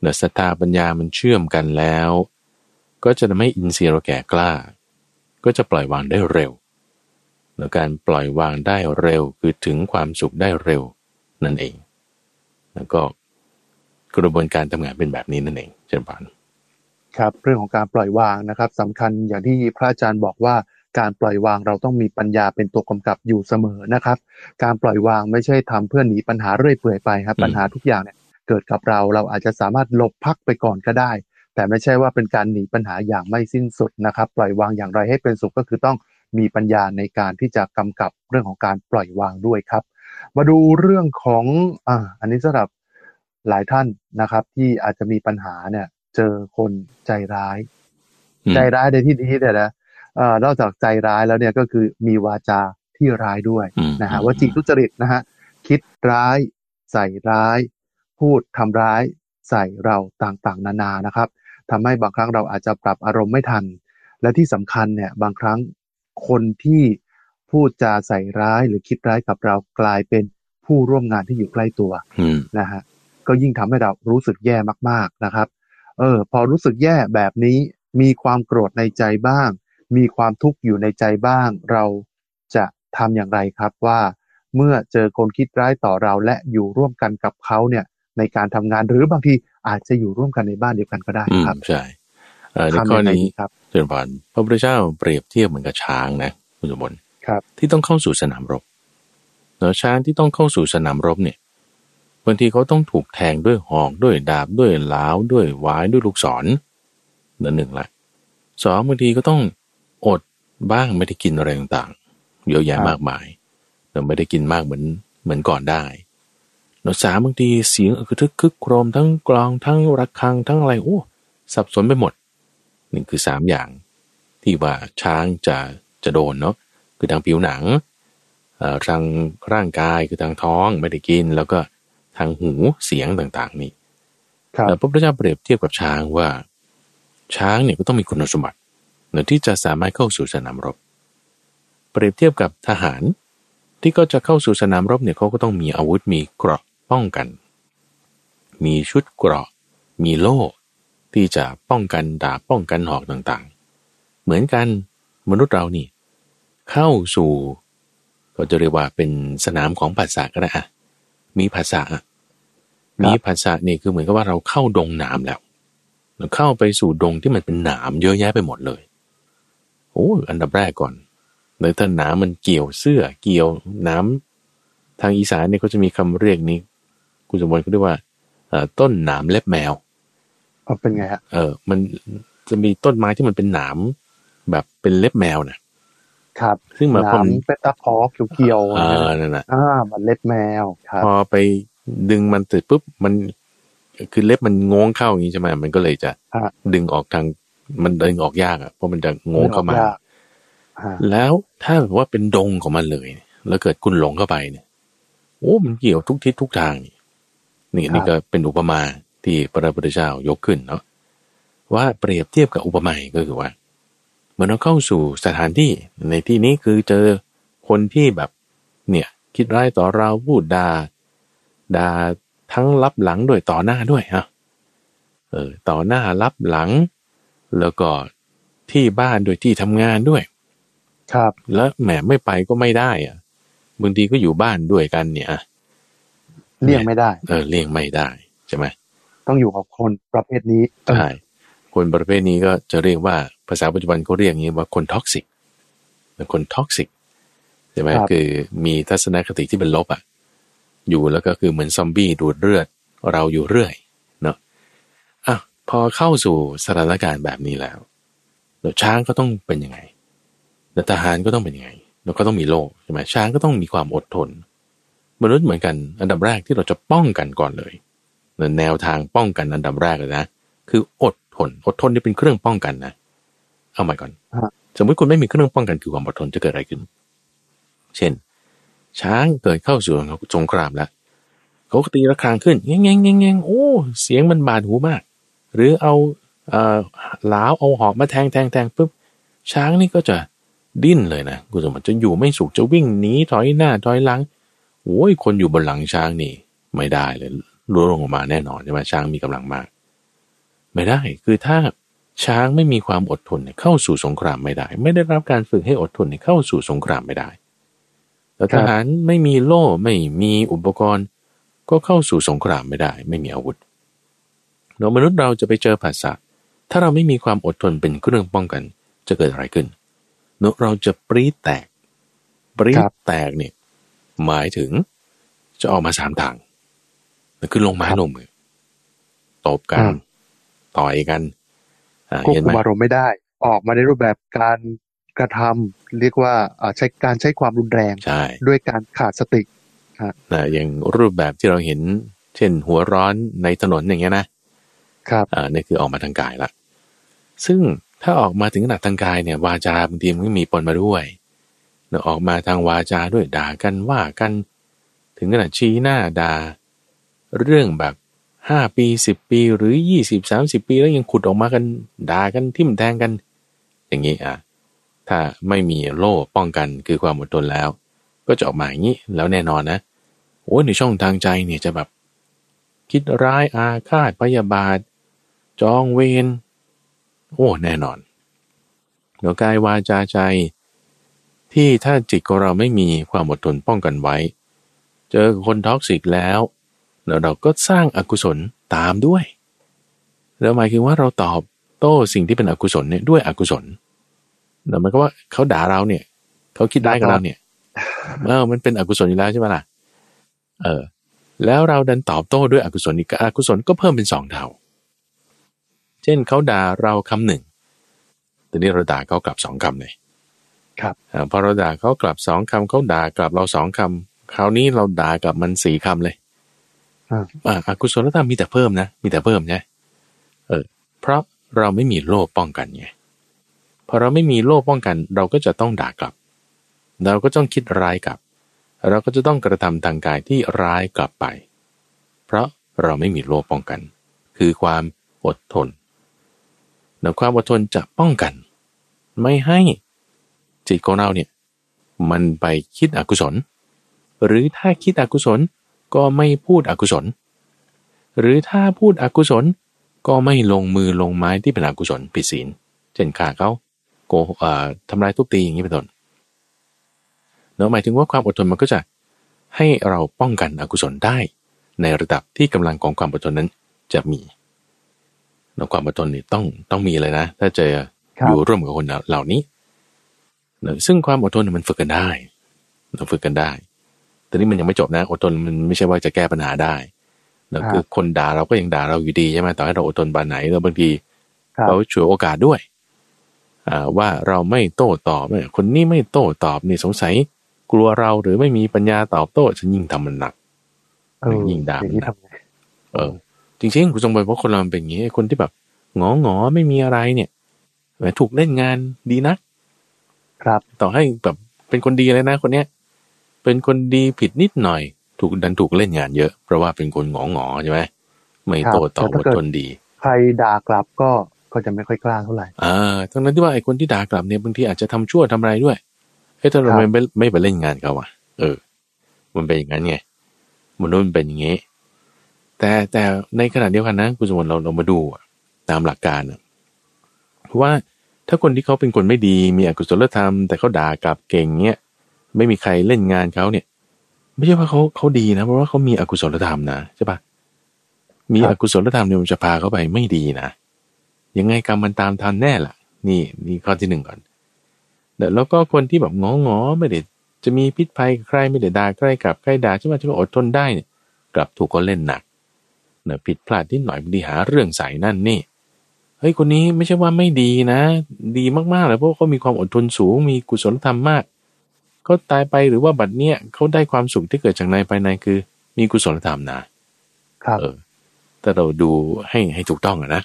เนสตาปัญญามันเชื่อมกันแล้ว ก็จะทำให้อินทรีย์เราแก่กล้า ก็จะปล่อยวางได้เร็วแล้วการปล่อยวางได้เร็วคือถึงความสุขได้เร็ว นั่นเอง แล้วก็กระบวนการทำงานเป็นแบบนี้นั่นเองเช่นปานครับ เรื่องของการปล่อยวางนะครับสำคัญอย่างที่พระอาจารย์บอกว่าการปล่อยวางเราต้องมีปัญญาเป็นตัวกำกับอยู่เสมอนะครับ การปล่อยวางไม่ใช่ทำเพื่อหนีปัญหาเรื่อยเปื่อยไปครับ ปัญหาทุกอย่างเนี่ยเกิดกับเราเราอาจจะสามารถหลบพักไปก่อนก็ได้ แต่ไม่ใช่ว่าเป็นการหนีปัญหาอย่างไม่สิ้นสุดนะครับ ปล่อยวางอย่างไรให้เป็นสุขก็คือต้องมีปัญญาในการที่จะกำกับเรื่องของการปล่อยวางด้วยครับ มาดูเรื่องของอ่าอันนี้สำหรับหลายท่านนะครับ ที่อาจจะมีปัญหาเนี่ย เจอคนใจร้าย ใจร้ายในที่นี้เนี่ยนะนอกจากใจร้ายแล้วเนี่ยก็คือมีวาจาที่ร้ายด้วยนะฮะว่าจิทุจริตนะฮะคิดร้าย ใส่ร้าย พูดทำร้าย ใส่เราต่างๆ นานานะครับทำให้บางครั้งเราอาจจะปรับอารมณ์ไม่ทัน และที่สำคัญเนี่ย บางครั้งคนที่ พูดจาใส่ร้ายหรือคิดร้ายกับเรากลายเป็นผู้ร่วมงานที่อยู่ใกล้ตัวนะฮะก็ยิ่งทำให้เรารู้สึกแย่มากๆนะครับ เออ พอรู้สึกแย่แบบนี้มีความโกรธในใจบ้าง มีความทุกข์อยู่ในใจบ้าง เราจะทำอย่างไรครับว่า เมื่อเจอคนคิดร้ายต่อเราและอยู่ร่วมกันกับเขาเนี่ยในการทำงานหรือบางทีอาจจะอยู่ร่วมกันในบ้านเดียวกันก็ได้ครับใช่ในข้อนี้ครับเจริญพรพระพุทธเจ้าเปรียบเทียบเหมือนกับช้างนะคุณสมบัติครับ ที่ต้องเข้าสู่สนามรบเนาะช้างที่ต้องเข้าสู่สนามรบเนี่ยบางทีเขาต้องถูกแทงด้วยหอกด้วยดาบด้วยหลาวด้วยวายด้วยลูกศรนั่นหนึ่งละสองบางทีก็ต้องอดบ้างไม่ได้กินอะไรต่างๆเยอะแยะมากมายแต่ไม่ได้กินมากเหมือนเหมือนก่อนได้เนาสามบางทีเสียงคือทึกคึกโครมทั้งกลองทั้งระฆังทั้งอะไรโอ้สับสนไปหมดนี่คือสามอย่างที่ว่าช้างจะจะโดนเนาะ คือทางผิวหนังทางร่างกายคือทางท้องไม่ได้กิน แล้วก็ทางหูเสียงต่างๆนี่พระพุทธเจ้าเปรียบเทียบกับช้างว่า ช้างเนี่ยก็ต้องมีคุณสมบัติเนที่จะสามารถเข้าสู่สนามรบ เปรียบเทียบกับทหาร ที่ก็จะเข้าสู่สนามรบเนี่ยเขาก็ต้องมีอาวุธมีเกราะป้องกัน มีชุดเกราะ มีโล่ที่จะป้องกันดาบป้องกันหอกต่างๆ เหมือนกันมนุษย์เรานี่ เข้าสู่ ก็จะเรียกว่าเป็นสนามของภาษาก็ได้อะมีภาษามีภาษานี่คือเหมือนกับว่าเราเข้าดงหนามแล้ว เราเข้าไปสู่ดงที่มันเป็นหนามเยอะแยะไปหมดเลยโอ้อันดับแรกก่อนเลยถ้าหนามมันเกี่ยวเสื้อเกี่ยวน้ำทางอีสานเนี่ยเขาจะมีคำเรียกนี้คุณสมบัติเขาเรียกว่าต้นหนามเล็บแมวเอาเป็นไงฮะเออ มันจะมีต้นไม้ที่มันเป็นหนามแบบเป็นเล็บแมวนะ ครับซึ่งมาพอเป็นตะพอเกี่ยวๆอ่านั่นแหละอ่ามันเล็บแมวครับพอไปดึงมันเสร็จปุ๊บมันคือเล็บมันงงเข้าอย่างนี้ใช่ไหมมันก็เลยจะดึงออกทางมันดึงออกยากอะเพราะมันจะงงเข้ามา แล้วถ้าแบบว่าเป็นดงของมันเลย แล้วเกิดคุณหลงเข้าไปเนี่ยโอ้มันเกี่ยวทุกทิศทุกทางนี่นี่นี่ก็เป็นอุปมาที่พระพุทธเจ้ายกขึ้นเนาะว่าเปรียบเทียบกับอุปมาก็คือว่า เมื่อเราเข้าสู่สถานที่ในที่นี้คือเจอคนที่แบบเนี่ยคิดร้ายต่อเราพูดดา่าด่าทั้งรับหลังด้วยต่อหน้าด้วยฮะเออต่อหน้ารับหลัง แล้วก็ที่บ้านด้วยที่ทำงานด้วย ครับ แล้วแหมไม่ไปก็ไม่ได้อะบางทีก็อยู่บ้านด้วยกันเนี่ยเลี่ยงไม่ได้ เออเลี่ยงไม่ได้ใช่ไหมต้องอยู่กับคนประเภทนี้ใช่ คนประเภทนี้ก็จะเรียกว่าภาษาปัจจุบันเขาเรียกอย่างนี้ว่าคน toxic เป็นคน toxic ใช่ไหมคือมีทัศนคติที่เป็นลบอะ อยู่แล้วก็คือเหมือนซอมบี้ดูดเลือด เราอยู่เรื่อยเนาะอะพอเข้าสู่สถานการณ์แบบนี้แล้วแล้วช้างก็ต้องเป็นยังไงแล้วทหารก็ต้องเป็นยังไง แล้วก็ต้องมีโลกใช่ไหมช้างก็ต้องมีความอดทน มนุษย์เหมือนกัน อันดับแรกที่เราจะป้องกันก่อนเลย แนวทางป้องกันอันดับแรกเลยนะ คืออด ทน อดทนนี่เป็นเครื่องป้องกันนะ เอาใหม่ก่อน สมมติคุณไม่มีเครื่องป้องกันคือความอดทนจะเกิดอะไรขึ้น เช่น ช้างเกิดเข้าสู่สงครามแล้วเขาตีระฆังขึ้นแง่งแง่งแง่งโอ้ เสียงมันบาดหูมาก หรือเอาเอ่อหลาวเอาหอกมาแทงแทงแทงปุ๊บ ช้างนี่ก็จะดิ้นเลยนะคุณสมบัติจะอยู่ไม่สุขจะวิ่งหนีถอยหน้าถอยหลังโอ้ยคนอยู่บนหลังช้างนี่ ไม่ได้เลยร่วงลงมาแน่นอนใช่ไหมช้างมีกำลังมาก ไม่ได้ คือถ้าช้างไม่มีความอดทนเข้าสู่สงครามไม่ได้ ไม่ได้รับการฝึกให้อดทนเข้าสู่สงครามไม่ได้แต่ทหารไม่มีโล่ไม่มีอุปกรณ์ ก็เข้าสู่สงครามไม่ได้ ไม่มีอาวุธเรามนุษย์เราจะไปเจอภาษาถ้าเราไม่มีความอดทนเป็นเครื่องป้องกัน จะเกิดอะไรขึ้นเนเราจะปรีแตก ปรีแตกเนี่ยหมายถึงจะออกมาสามทางคือลงไม้ลงมือตบกัน ต่อยกันควบคุมอารมณ์ไม่ได้ ออกมาในรูปแบบการกระทำเรียกว่าใช้การใช้ความรุนแรงด้วยการขาดสตินะอย่างรูปแบบที่เราเห็น เช่น หัวร้อนในถนนอย่างเงี้ยนะครับอ่านี่คือออกมาทางกายละซึ่งถ้าออกมาถึงขนาดทางกายเนี่ยวาจาบางทีมันก็มีปนมาด้วยเนาะออกมาทางวาจาด้วยด่ากันว่ากัน ถึงขนาดชี้หน้าด่าเรื่องแบบ ห้าปีสิบปีหรือยี่สิบสามสิบปีแล้วยังขุดออกมากันด่ากันทิ่มแทงกัน อย่างนี้อะถ้าไม่มีโล่ป้องกันคือความอดทนแล้ว ก็จะออกมาอย่างนี้แล้วแน่นอนนะโอ้ในช่องทางใจเนี่ยจะแบบ คิดร้ายอาฆาตพยาบาท จองเวรโอ้แน่นอนเดี๋ยวกายวาจาใจ ที่ถ้าจิตของเราไม่มีความอดทนป้องกันไว้ เจอคนท็อกซิกแล้ว แล้วเราก็สร้างอากุศลตามด้วยแล้วหมายคือว่าเราตอบโต้สิ่งที่เป็นอกุศลเนี่ยด้วยอกุศลแต่มันก็ว่าเขาด่าเราเนี่ยเขาคิดได้กับเราเนี่ยเออมันเป็นอกุศลอยู่แล้วใช่ไหมล่ะเออ แล้วเราดันตอบโต้ด้วยอกุศลอีกอกุศลก็เพิ่มเป็นสองเท่า เช่นเขาด่าเราคำหนึ่งแต่นี้เราด่าเขากลับสองคำเลยครับอพอเราด่าเขากลับสองคำเขาด่ากลับเราสองคำคราวนี้เราด่ากลับมันสี่คำเลย อ่าอกุศลธรรมมีแต่เพิ่มนะ มีแต่เพิ่มใช่เออ เพราะเราไม่มีโลภป้องกันไงพอเราไม่มีโล่ป้องกัน เราก็จะต้องด่ากลับ เราก็ต้องคิดร้ายกลับ เราก็จะต้องกระทำทางกายที่ร้ายกลับไป เพราะเราไม่มีโล่ป้องกัน คือความอดทนแ้วความอดทนจะป้องกัน ไม่ให้จิตของเราเนี่ย มันไปคิดอกุศล หรือถ้าคิดอกุศล ก็ไม่พูดอกุศล หรือถ้าพูดอกุศลก็ไม่ลงมือลงไม้ที่เป็นอกุศลผิดศีล เช่นฆ่าเขาโกอ่าทำลายทุบตีอย่างนี้เป็นต้นเนาะหมายถึงว่าความอดทนมันก็จะให้เราป้องกันอกุศลได้ ในระดับที่กำลังของความอดทนนั้นจะมีเนาะความอดทนนี่ต้องต้องมีเลยนะ ถ้าเจอครับอยู่ร่วมกับคนเหล่านี้เนาะซึ่งความอดทนเนี่ยมันฝึกกันได้เราฝึกกันได้ แต่นี่มันยังไม่จบนะอดทนมันไม่ใช่ว่าจะแก้ปัญหาได้เนาะครับคือคนด่าเราก็ยังด่าเราอยู่ดีใช่ไหมต่อให้เราอดทนบานไหนแล้วบางทีครับเขาฉวยโอกาสด้วยอ่าว่าเราไม่โต้ตอบเนี่ยคนนี้ไม่โต้ตอบนี่สงสัยกลัวเราหรือไม่มีปัญญาตอบโต้ฉันยิ่งทำมันหนักเออยิงดาบอย่างนี้ทำไงเออ จริงๆคุณทรงบอกว่าคนเรามันเป็นอย่างนี้ไอ้คนที่แบบงอหงอๆไม่มีอะไรเนี่ยแหมถูกเล่นงานดีนัก ครับ ต่อให้แบบเป็นคนดีเลยนะคนเนี้ย เป็นคนดีผิดนิดหน่อย ถูกดันถูกเล่นงานเยอะ เพราะว่าเป็นคนงอหงอๆใช่ไหมไม่โต้ตอบอดทนดี ใครด่ากลับก็ก็จะไม่ค่อยกล้าเท่าไหร่อ่าทั้งนั้นที่ว่าไอ้คนที่ด่ากลับเนี่ยบางทีอาจจะทำชั่วทำอะไรด้วยเฮ้ยทำไมครับไม่ไม่ไปเล่นงานเขาอะ เออ มันเป็นอย่างนั้นไงมนุษย์มันเป็นอย่างงี้ แต่แต่ในขณะเดียวกันนะคุณสมบัติเราเรามาดูอะตามหลักการอะเพราะว่าถ้าคนที่เขาเป็นคนไม่ดีมีอกุศลธรรม แต่เขาด่ากลับเก่งเนี้ย ไม่มีใครเล่นงานเขาเนี่ย ไม่ใช่ว่าเขาเขาดีนะ เพราะว่าเขามีอกุศลธรรมนะใช่ปะมีอกุศลธรรมเนี่ยมันจะพาเขาไปไม่ดีนะยังไงกรรมมันตามทันแน่ล่ะ นี่นี่ข้อที่หนึ่งก่อนแต่แล้วก็คนที่แบบงองอไม่ได้จะมีพิษภัยใครไม่ได้ด่าใครกลับใครด่าใช่ไหมที่ว่าอดทนได้เนี่ยกลับถูกคนเล่นหนักเนะผิดพลาดนิดหน่อยบางทีหาเรื่องใส่นั่นนี่เฮ้ยคนนี้ไม่ใช่ว่าไม่ดีนะ ดีมากๆเลยเพราะเขามีความอดทนสูงมีกุศลธรรมมาก เขาตายไปหรือว่าบัดเนี้ยเขาได้ความสุขที่เกิดจากในภายในคือ มีกุศลธรรมนะครับเออแต่เราดูให้ให้ถูกต้องอะนะ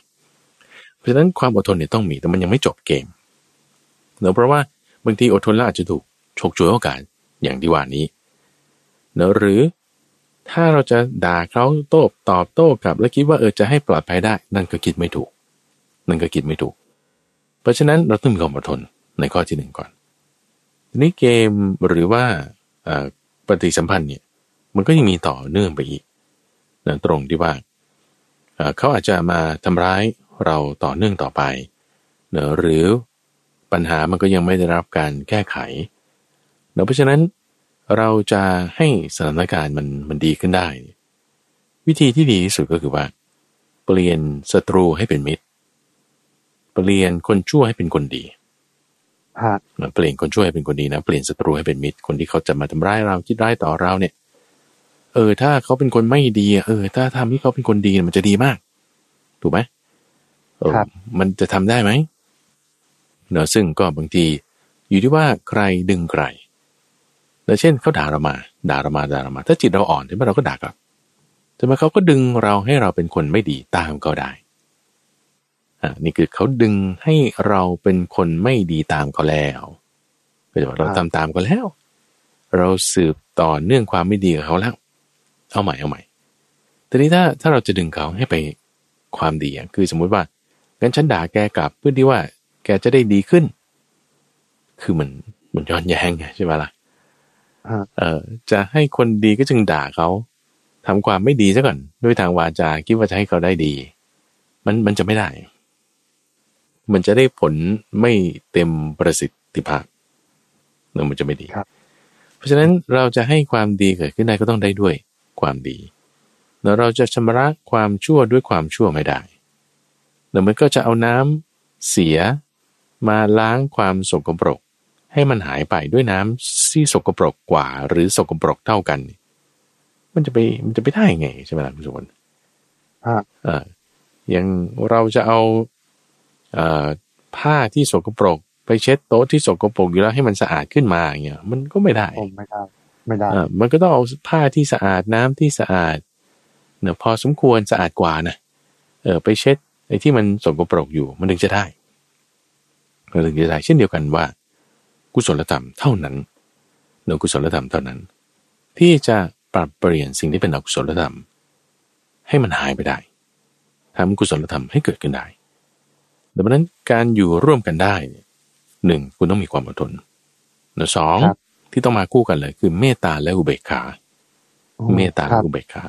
เพราะฉะนั้นความอดทนเนี่ยต้องมีแต่มันยังไม่จบเกมเนอะเพราะว่าบางทีอดทนแล้วอาจจะถูกฉกฉวยโอกาสอย่างที่ว่านี้เนอะหรือถ้าเราจะด่าเขาโต้ตอบโต้กลับ แล้วคิดว่าเออจะให้ปลอดภัยได้ นั่นก็คิดไม่ถูก นั่นก็คิดไม่ถูก เพราะฉะนั้นเราต้องมีความอดทนในข้อที่หนึ่งก่อน ทีนี้เกมหรือว่าปฏิสัมพันธ์เนี่ยมันก็ยังมีต่อเนื่องไปอีกนะตรงที่ว่าเขาอาจจะมาทำร้ายเราต่อเนื่องต่อไปเนอะหรือปัญหามันก็ยังไม่ได้รับการแก้ไขเนอะเพราะฉะนั้นเราจะให้สถานการณ์มันมันดีขึ้นได้ วิธีที่ดีที่สุดก็คือว่า เปลี่ยนศัตรูให้เป็นมิตร เปลี่ยนคนชั่วให้เป็นคนดี เปลี่ยนคนชั่วให้เป็นคนดีนะเปลี่ยนศัตรูให้เป็นมิตรคนที่เขาจะมาทำร้ายเราคิดร้ายต่อเราเนี่ย เออ ถ้าเขาเป็นคนไม่ดีอะเออ ถ้าทำให้เขาเป็นคนดีมันจะดีมาก ถูกไหมเออครับมันจะทำได้ไหมเนอะซึ่งก็บางทีอยู่ที่ว่าใครดึงใครแล้วเช่นเขาด่าเรามา ด่าเรามาด่าเรามา ถ้าจิตเราอ่อนใช่ไหมเราก็ด่ากลับแต่มาเขาก็ดึงเราให้เราเป็นคนไม่ดีตามเขาได้อ่า นี่คือเขาดึงให้เราเป็นคนไม่ดีตามเขาแล้วก็จะบอกเราครับตามตามเขาแล้ว เราสืบต่อเนื่องความไม่ดีกับเขาแล้ว เอาใหม่เอาใหม่ทีนี้ถ้าถ้าเราจะดึงเขาให้ไปความดีอะคือสมมุติว่างั้นฉันด่าแกกลับเพื่อที่ว่า แกจะได้ดีขึ้น คือมันมันย้อนแย้งไงใช่ไหมล่ะฮะเออจะให้คนดีก็จึงด่าเขาทำความไม่ดีซะก่อน ด้วยทางวาจาคิดว่าจะให้เขาได้ดี มันมันจะไม่ได้ มันจะได้ผลไม่เต็มประสิทธิภาพเนอะมันจะไม่ดีครับ เพราะฉะนั้นเราจะให้ความดีเกิดขึ้นได้ก็ต้องได้ด้วยความดี แล้วเราจะชำระความชั่วด้วยความชั่วไม่ได้เดี๋ยวมันก็จะเอาน้ำเสียมาล้างความสกปรก ให้มันหายไปด้วยน้ำที่สกปรกกว่า หรือสกปรกเท่ากัน มันจะไปมันจะไปได้ไงใช่ไหมล่ะคุณสุวรรณฮะเอออย่างเราจะเอาเอ่อ ผ้าที่สกปรก ไปเช็ดโต๊ะที่สกปรกอยู่แล้วให้มันสะอาดขึ้นมาอย่างเงี้ยมันก็ไม่ได้ผมไม่ได้ไม่ได้เออมันก็ต้องเอาผ้าที่สะอาดน้ำที่สะอาดเนอะพอสมควรสะอาดกว่านะเออไปเช็ดไอ้ที่มันสกปรกอยู่มันถึงจะได้มันถึงจะได้เช่นเดียวกันว่า กุศลธรรมเท่านั้นเนอะกุศลธรรมเท่านั้น ที่จะปรับเปลี่ยนสิ่งที่เป็นอกุศลธรรม ให้มันหายไปได้ทำกุศลธรรมให้เกิดขึ้นได้ ดังนั้นการอยู่ร่วมกันได้เนี่ยหนึ่งคุณต้องมีความอดทนเนอะสองครับที่ต้องมาคู่กันเลยคือเมตตาและอุเบกขาโอ้เมตตาครัและบอุเบกขา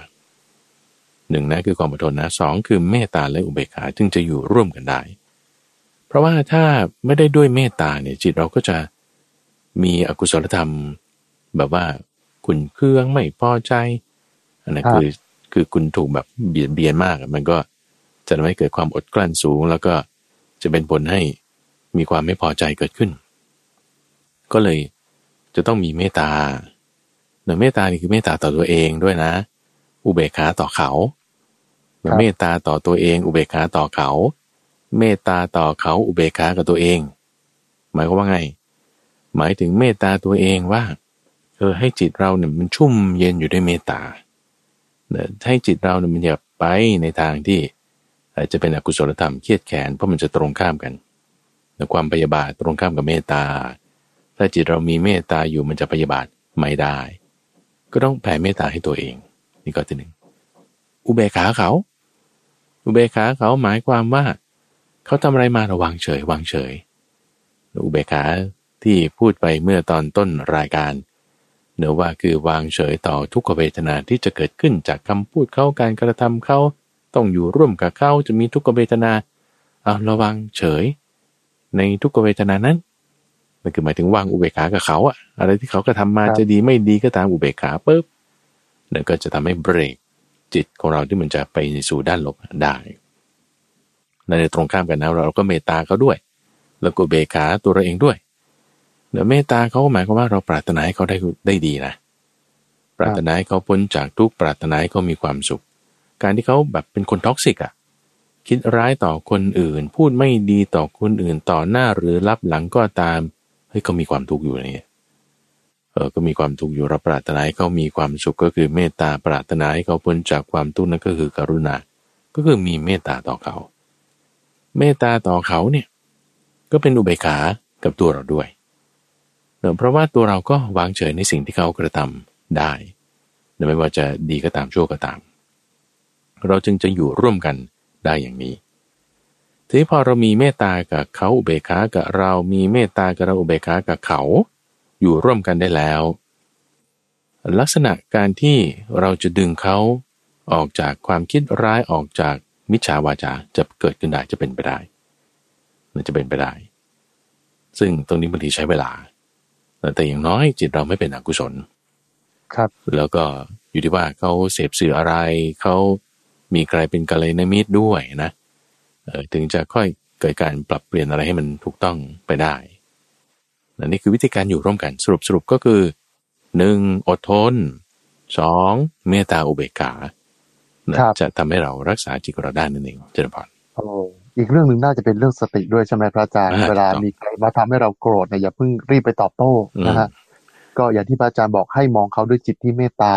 หนึ่งนะคือความอดทนนะสองคือเมตตาและอุเบกขาจึงจะอยู่ร่วมกันได้ เพราะว่าถ้าไม่ได้ด้วยเมตตาเนี่ยจิตเราก็จะมีอกุศลธรรม แบบว่าขุนเคืองไม่พอใจอันนั้นครับคือคือคุณถูกแบบเบียดเบียนมากอะมันก็จะทำให้เกิดความอดกลั้นสูง แล้วก็ จะเป็นผลให้มีความไม่พอใจเกิดขึ้น ก็เลยจะต้องมีเมตตาเนื้อเมตตานี่คือเมตตาต่อตัวเองด้วยนะ อุเบกขาต่อเขาครับเมตตาต่อตัวเอง อุเบกขาต่อเขา เมตตาต่อเขาอุเบกขากับตัวเอง หมายความว่าไง หมายถึงเมตตาตัวเองว่าเออให้จิตเราเนี่ยมันชุ่มเย็นอยู่ด้วยเมตตาเนี่ยให้จิตเราเนี่ยมันอย่าไปในทางที่ จจะเป็นอกุศลธรรมเครียดแค้นเพราะมันจะตรงข้ามกันแต่ความพยาบาทตรงข้ามกับเมตตา ถ้าจิตเรามีเมตตาอยู่มันจะพยาบาทไม่ได้ ก็ต้องแผ่เมตตาให้ตัวเอง นี่ก็ที่หนึ่งอุเบกขาเขา อุเบกขาเขาหมายความว่า เขาทำอะไรมาระวังเฉย วางเฉย อุเบกขาที่พูดไปเมื่อตอนต้นรายการเนื้อว่าคือวางเฉยต่อทุกขเวทนาที่จะเกิดขึ้นจากคำพูดเขาการกระทำเขา ต้องอยู่ร่วมกับเขาจะมีทุกขเวทนาเอาระวังเฉย ในทุกขเวทนานั้นนั่นคือหมายถึงวางอุเบกขากับเขาอะอะไรที่เขากระทำมาครับจะดีไม่ดีก็ตามอุเบกขาปุ๊บนั่นก็จะทำให้เบรกจิตของเราที่มันจะไปสู่ด้านลบได้ในตรงข้ามกันนะเราก็เมตตาเขาด้วย แล้วก็อุเบกขาตัวเราเองด้วยเดี๋ยวเมตตาเขาหมายความว่าเราปรารถนาให้เขาได้ได้ดีนะ ปรารถนาให้เขาพ้นจากทุกข์ปรารถนาให้เขามีความสุข การที่เขาแบบเป็นคน toxic อะคิดร้ายต่อคนอื่น พูดไม่ดีต่อคนอื่นต่อหน้าหรือลับหลังก็ตามเฮ้ยเขามีความทุกข์อยู่เนี่ยเออก็มีความทุกข์อยู่เราปรารถนาให้เขามีความสุขก็คือเมตตาปรารถนาให้เขาพ้นจากความทุกข์นั่นก็คือกรุณา ก็คือมีเมตตาต่อเขา เมตตาต่อเขาเนี่ยก็เป็นอุเบกขากับตัวเราด้วยเนอะเพราะว่าตัวเราก็วางเฉยในสิ่งที่เขากระทำได้ ไม่ว่าจะดีก็ตามชั่วก็ตาม เราจึงจะอยู่ร่วมกันได้อย่างนี้ทีนี้พอเรามีเมตตากับเขาอุเบกขากับเรามีเมตตากับเราอุเบกขากับเขา อยู่ร่วมกันได้แล้ว ลักษณะการที่เราจะดึงเขาออกจากความคิดร้ายออกจากมิจฉาวาจาจะเกิดขึ้นได้จะเป็นไปได้มันจะเป็นไปได้ ซึ่งตรงนี้บางทีใช้เวลา แต่อย่างน้อยจิตเราไม่เป็นอกุศล ครับ แล้วก็อยู่ที่ว่าเขาเสพสื่ออะไรเขา มีใครเป็นกัลยาณมิตรด้วยนะเออถึงจะค่อยเกิดการปรับเปลี่ยนอะไรให้มันถูกต้องไปได้และนี่คือวิธีการอยู่ร่วมกันสรุปสรุปก็คือหนึ่งอดทนสองเมตตาอุเบกขานะครับจะทำให้เรารักษาจิตของเราได้นั่นเองเจริญพรโอ้อีกเรื่องหนึ่งน่าจะเป็นเรื่องสติด้วยใช่ไหมพระอาจารย์อ่าเวลาถูกต้องมีใครมาทำให้เราโกรธเนี่ยอย่าเพิ่งรีบไปตอบโต้นะฮะก็อย่างที่พระอาจารย์บอกให้มองเขาด้วยจิตที่เมตตา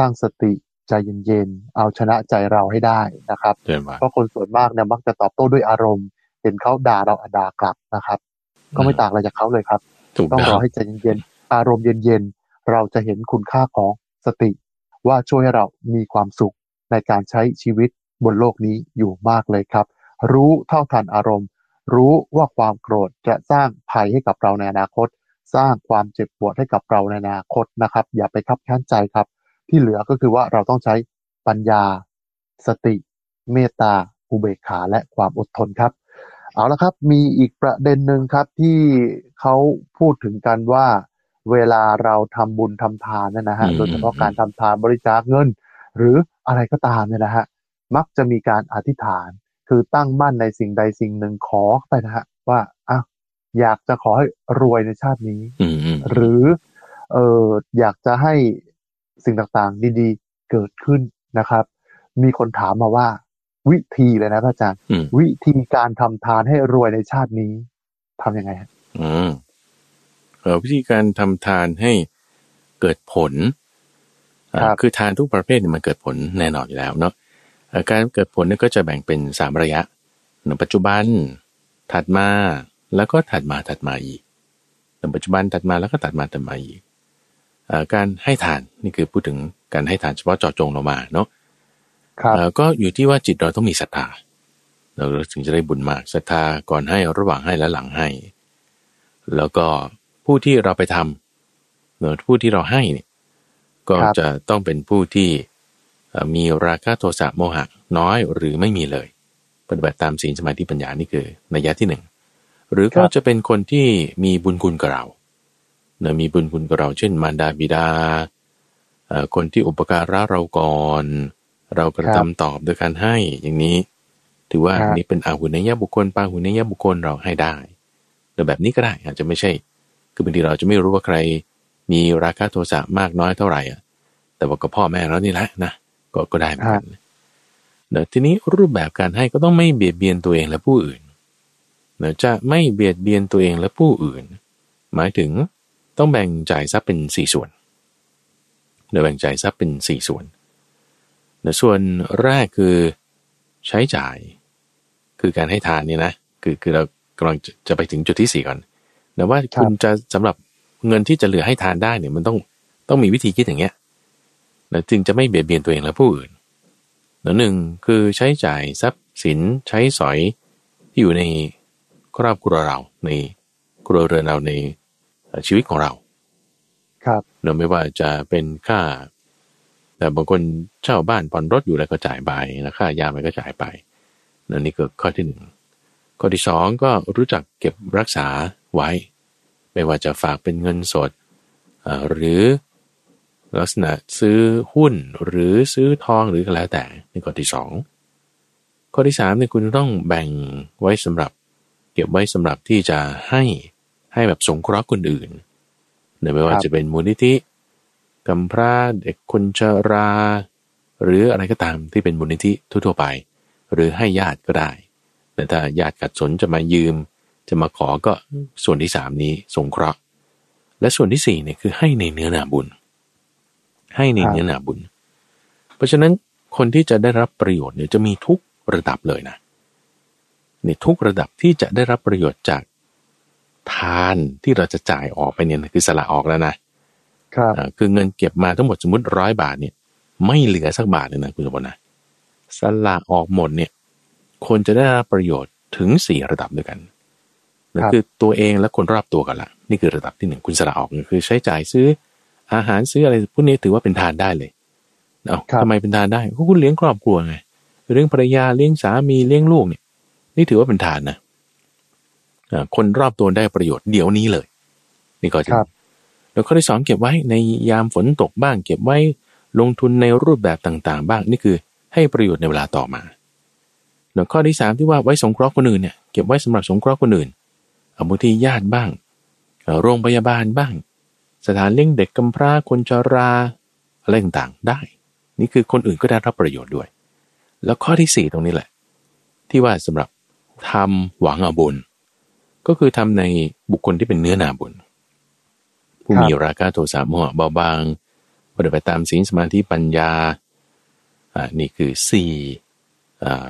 ตั้งสติ ใจเย็นๆ เอาชนะใจเราให้ได้นะครับเจริญพรเพราะคนส่วนมากเนี่ยมักจะตอบโต้ด้วยอารมณ์ เห็นเขาด่าเราอะด่ากลับนะครับ ก็ไม่ต่างอะไรจากเขาเลยครับถูกต้องต้รอองให้ใจเย็นๆ อารมณ์เย็นๆ เราจะเห็นคุณค่าของสติ ว่าช่วยให้เรามีความสุขในการใช้ชีวิตบนโลกนี้อยู่มากเลยครับ รู้เท่าทันอารมณ์ รู้ว่าความโกรธจะสร้างภัยให้กับเราในอนาคต สร้างความเจ็บปวดให้กับเราในอนาคตนะครับ อย่าไปคับแค้นใจครับ ที่เหลือก็คือว่าเราต้องใช้ปัญญา สติ เมตตาอุเบกขาและความอดทนครับ เอาละครับ มีอีกประเด็นหนึ่งครับที่เขาพูดถึงกันว่า เวลาเราทำบุญทำทานเนยนะฮะอืมโดยเฉพาะการทำทานบริจาคเงิน หรืออะไรก็ตามเนี่ยนะฮะมักจะมีการอธิษฐานคือตั้งมั่นในสิ่งใดสิ่งหนึ่งขอไปนะฮะว่าอะอยากจะขอให้รวยในชาตินี้อืมอืมหรือเอออยากจะให้ สิ่งต่างๆ ดีๆ เกิดขึ้นนะครับ มีคนถามมาว่า วิธีเลยนะพระอาจารย์อืมวิธีการทำทานให้รวยในชาตินี้ทำยังไงฮะอืมเอ่อวิธีการทำทานให้เกิดผลอ่าครับคือทานทุกประเภทเนี่ยมันเกิดผลแน่นอนอยู่แล้วเนาะเอ่อการเกิดผลเนี่ยก็จะแบ่งเป็นสามระยะในปัจจุบัน ถัดมาแล้วก็ถัดมาถัดมาอีกในปัจจุบันถัดมาแล้วก็ถัดมาถัดมาอีกเอ่อ การให้ทานนี่คือพูดถึงการให้ทานเฉพาะเจาะจงลงมาเนาะครับเอ่อก็อยู่ที่ว่าจิตเราต้องมีศรัทธาเราถึงจะได้บุญมากศรัทธาก่อนให้ระหว่างให้และหลังให้ แล้วก็ผู้ที่เราไปทำเนอะผู้ที่เราให้เนี่ยก็ครับจะต้องเป็นผู้ที่เอ่อมีราคะโทสะโมหะน้อยหรือไม่มีเลย ปฏิบัติตามศีลสมาธิปัญญานี่คือนัยยะที่หนึ่งหรือก็จะเป็นคนที่มีบุญคุณกับเราเนะมีบุญคุณกับเราเช่นมารดาบิดาเอ่อคนที่อุปการะเราก่อน เรากระทำตอบโดยการให้อย่างนี้ ถือว่าครับอันนี้เป็นอาหุนยบุคคลปาหุนยบุคคลเราให้ได้แต่แบบนี้ก็ได้อาจจะไม่ใช่ คือบางทีเราจะไม่รู้ว่าใคร มีราคะโทสะมากน้อยเท่าไหร่อะ แต่ว่าก็พ่อแม่เรานี่แหละนะก็ก็ได้เหมือนกันเดี๋ยวทีนี้รูปแบบการให้ก็ต้องไม่เบียดเบียนตัวเองและผู้อื่นเดี๋ยวจะไม่เบียดเบียนตัวเองและผู้อื่น หมายถึง ต้องแบ่งจ่ายทรัพย์เป็นสี่ส่วนเดี๋ยวแบ่งจ่ายทรัพย์เป็นสี่ส่วนเดี๋ยวส่วนแรกคือใช้จ่าย คือการให้ทานเนี่ยนะ คือคือเรากำลังจะจะไปถึงจุดที่สี่ก่อนแต่ว่าค,คุณจะสำหรับเงินที่จะเหลือให้ทานได้เนี่ยมันต้องต้องมีวิธีคิดอย่างเงี้ยแล้วจึงจะไม่เบียดเบียนตัวเองและผู้อื่นแล้วหนึ่งคือใช้จ่ายทรัพย์สินใช้สอยที่อยู่ในครอบครัวเราในครัวเรือนเราใน ชีวิตของเรา ครับเราไม่ว่าจะเป็นค่า แต่บางคนเช่าบ้านผ่อนรถอยู่แล้วก็จ่ายไปนะค่ายามันก็จ่ายไปนั่นนี่คือข้อที่หนึ่งข้อที่สองก็รู้จักเก็บรักษาไว้ ไม่ว่าจะฝากเป็นเงินสดเอ่อหรือลักษณะซื้อหุ้นหรือซื้อทองหรือก็แล้วแต่นี่ข้อที่สองข้อที่สามเนี่ยคุณต้องแบ่งไว้สำหรับ เก็บไว้สำหรับที่จะให้ ให้แบบสงเคราะห์คนอื่นเนื่ไม่ว่าครับจะเป็นมูลนิธิกำพร้าเด็กคนชรา หรืออะไรก็ตามที่เป็นมูลนิธิทั่วๆไป หรือให้ญาติก็ได้ แต่ถ้าญาติขัดสนจะมายืม จะมาขอก็ส่วนที่สามนี้สงเคราะห์ และส่วนที่สี่เนี่ยคือให้ในเนื้อนาบุญ ให้ในเนื้อนาบุญ เพราะฉะนั้นคนที่จะได้รับประโยชน์เนี่ยจะมีทุกระดับเลยนะในทุกระดับที่จะได้รับประโยชน์จาก ทานที่เราจะจ่ายออกไปเนี่ยคือสละออกแล้วนะครับอ่าคือเงินเก็บมาทั้งหมดสมมติร้อยบาทเนี่ย ไม่เหลือสักบาทเลยนะคุณสมบัตินะสละออกหมดเนี่ย คนจะได้รับประโยชน์ถึงสี่ระดับด้วยกันนั่นคือตัวเองและคนรอบตัวกันละนี่คือระดับที่หนึ่งคุณสละออกคือใช้จ่ายซื้ออาหารซื้ออะไรพวกนี้ถือว่าเป็นทานได้เลยเอาครับทำไมเป็นทานได้เพราะคุณเลี้ยงครอบครัวไงเลี้ยงภรรยาเลี้ยงสามีเลี้ยงลูกเนี่ย นี่ถือว่าเป็นทานนะอ่า คนรอบตัวได้ประโยชน์เดี๋ยวนี้เลย นี่ก็จะครับแล้วข้อที่สองเก็บไว้ในยามฝนตกบ้าง เก็บไว้ลงทุนในรูปแบบต่างๆ บ้างนี่คือให้ประโยชน์ในเวลาต่อมาแล้วข้อที่สามที่ว่าไว้สงเคราะห์คนอื่นเนี่ยเก็บไว้สำหรับสงเคราะห์คนอื่นเอาบางทีญาติบ้างเอ่อโรงพยาบาลบ้าง สถานเลี้ยงเด็กกำพร้าคนชราอะไรต่างๆได้ นี่คือคนอื่นก็ได้รับประโยชน์ด้วย แล้วข้อที่สี่ตรงนี้แหละ ที่ว่าสำหรับทำหวังเอาบุญ ก็คือทำในบุคคลที่เป็นเนื้อนาบุญ ผู้ครับมีราคะโทสะโมหะเบาบางปฏิบัติตามศีลสมาธิปัญญาอ่านี่คือสี่อ่า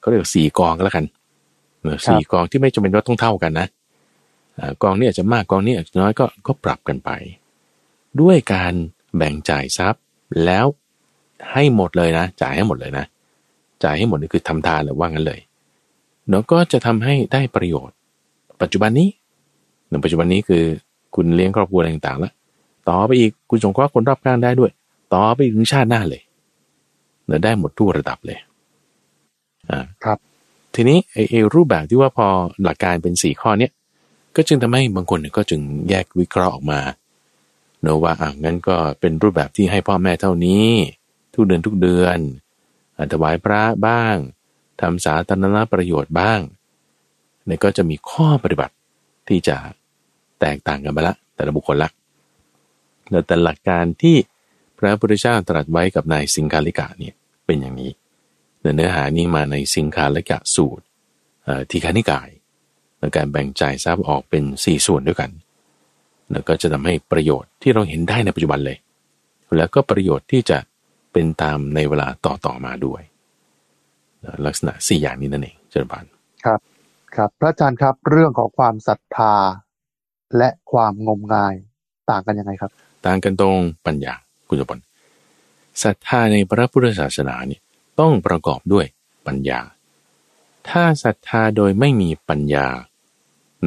เขาเรียกว่าสี่กองก็แล้วกันเออสี่กองที่ไม่จำเป็นว่าต้องเท่ากันนะอ่ากองนี้อาจจะมากกองนี้อาจจะน้อยก็ก็ปรับกันไป ด้วยการแบ่งจ่ายทรัพย์แล้วให้หมดเลยนะ จ่ายให้หมดเลยนะ จ่ายให้หมดนี่คือทำทานเลยว่างั้นเลยแล้วก็จะทำให้ได้ประโยชน์ ปัจจุบันนี้ในปัจจุบันนี้คือคุณเลี้ยงครอบครัวอะไรต่างๆแล้วต่อไปอีกคุณสงเคราะห์คนรอบข้างได้ด้วย ต่อไปอีกถึงชาติหน้าเลยเนยได้หมดทุกระดับเลยอ่าครับ ทีนี้ไอ้ไอ้รูปแบบที่ว่าพอหลักการเป็นสี่ข้อเนี้ยก็จึงทำให้บางคนเนี่ยก็จึงแยกวิเคราะห์ออกมาเนอะว่าอะงั้นก็เป็นรูปแบบที่ให้พ่อแม่เท่านี้ ทุกเดือนทุกเดือนอะถวายพระบ้างทำสาธารณประโยชน์บ้าง เนี่ยก็จะมีข้อปฏิบัติที่จะแตกต่างกันไปละ แต่ละบุคคลละแต่หลักการที่พระพุทธเจ้าตรัสไว้กับนายสิงคาลิกะเนี่ยเป็นอย่างนี้เนื้อหานี้มาในสิงคาลิกะสูตรเอ่อทีฆานิกายในการแบ่งจ่ายทรัพย์ออกเป็น 4 ส่วนด้วยกันแล้วก็จะทำให้ประโยชน์ที่เราเห็นได้ในปัจจุบันเลย แล้วก็ประโยชน์ที่จะเป็นตามในเวลาต่อต่อๆมาด้วย ลักษณะ4อย่างนี้นั่นเองเจริญพานครับ ครับพระอาจารย์ครับ เรื่องของความศรัทธาและความงมงายต่างกันยังไงครับ ต่างกันตรงปัญญาคุณสมบัติศรัทธาในพระพุทธศาสนาเนี่ยต้องประกอบด้วยปัญญา ถ้าศรัทธาโดยไม่มีปัญญา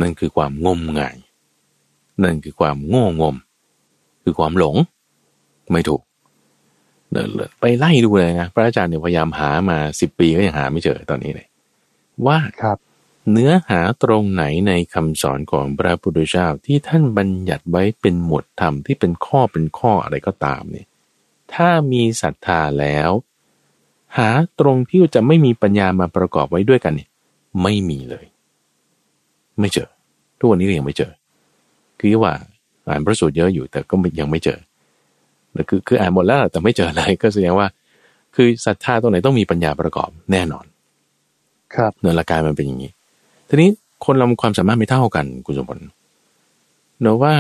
นั่นคือความงมงาย นั่นคือความโง่งม คือความหลง ไม่ถูกไปไล่ดูเลยนะ พระอาจารย์เนี่ยพยายามหามาสิบปีก็ยังหาไม่เจอตอนนี้เลยว่าครับ เนื้อหาตรงไหนในคำสอนของพระพุทธเจ้าที่ท่านบัญญัติไว้เป็นหมวดธรรมที่เป็นข้อเป็นข้ออะไรก็ตามเนี่ยถ้ามีศรัทธาแล้ว หาตรงที่จะไม่มีปัญญามาประกอบไว้ด้วยกันเนี่ยไม่มีเลย ไม่เจอ ทุกวันนี้ก็ยังไม่เจอ คือว่าอ่านพระสูตรเยอะอยู่แต่ก็ยังไม่เจอคือคืออ่านหมดแล้วแต่ไม่เจออะไรก็แสดงว่า คือศรัทธาตรงไหนต้องมีปัญญาประกอบแน่นอน ครับเนื้อละกายมันเป็นอย่างนี้ ทีนี้คนเราความสามารถไม่เท่ากันคุณสมบัติเนอะว่า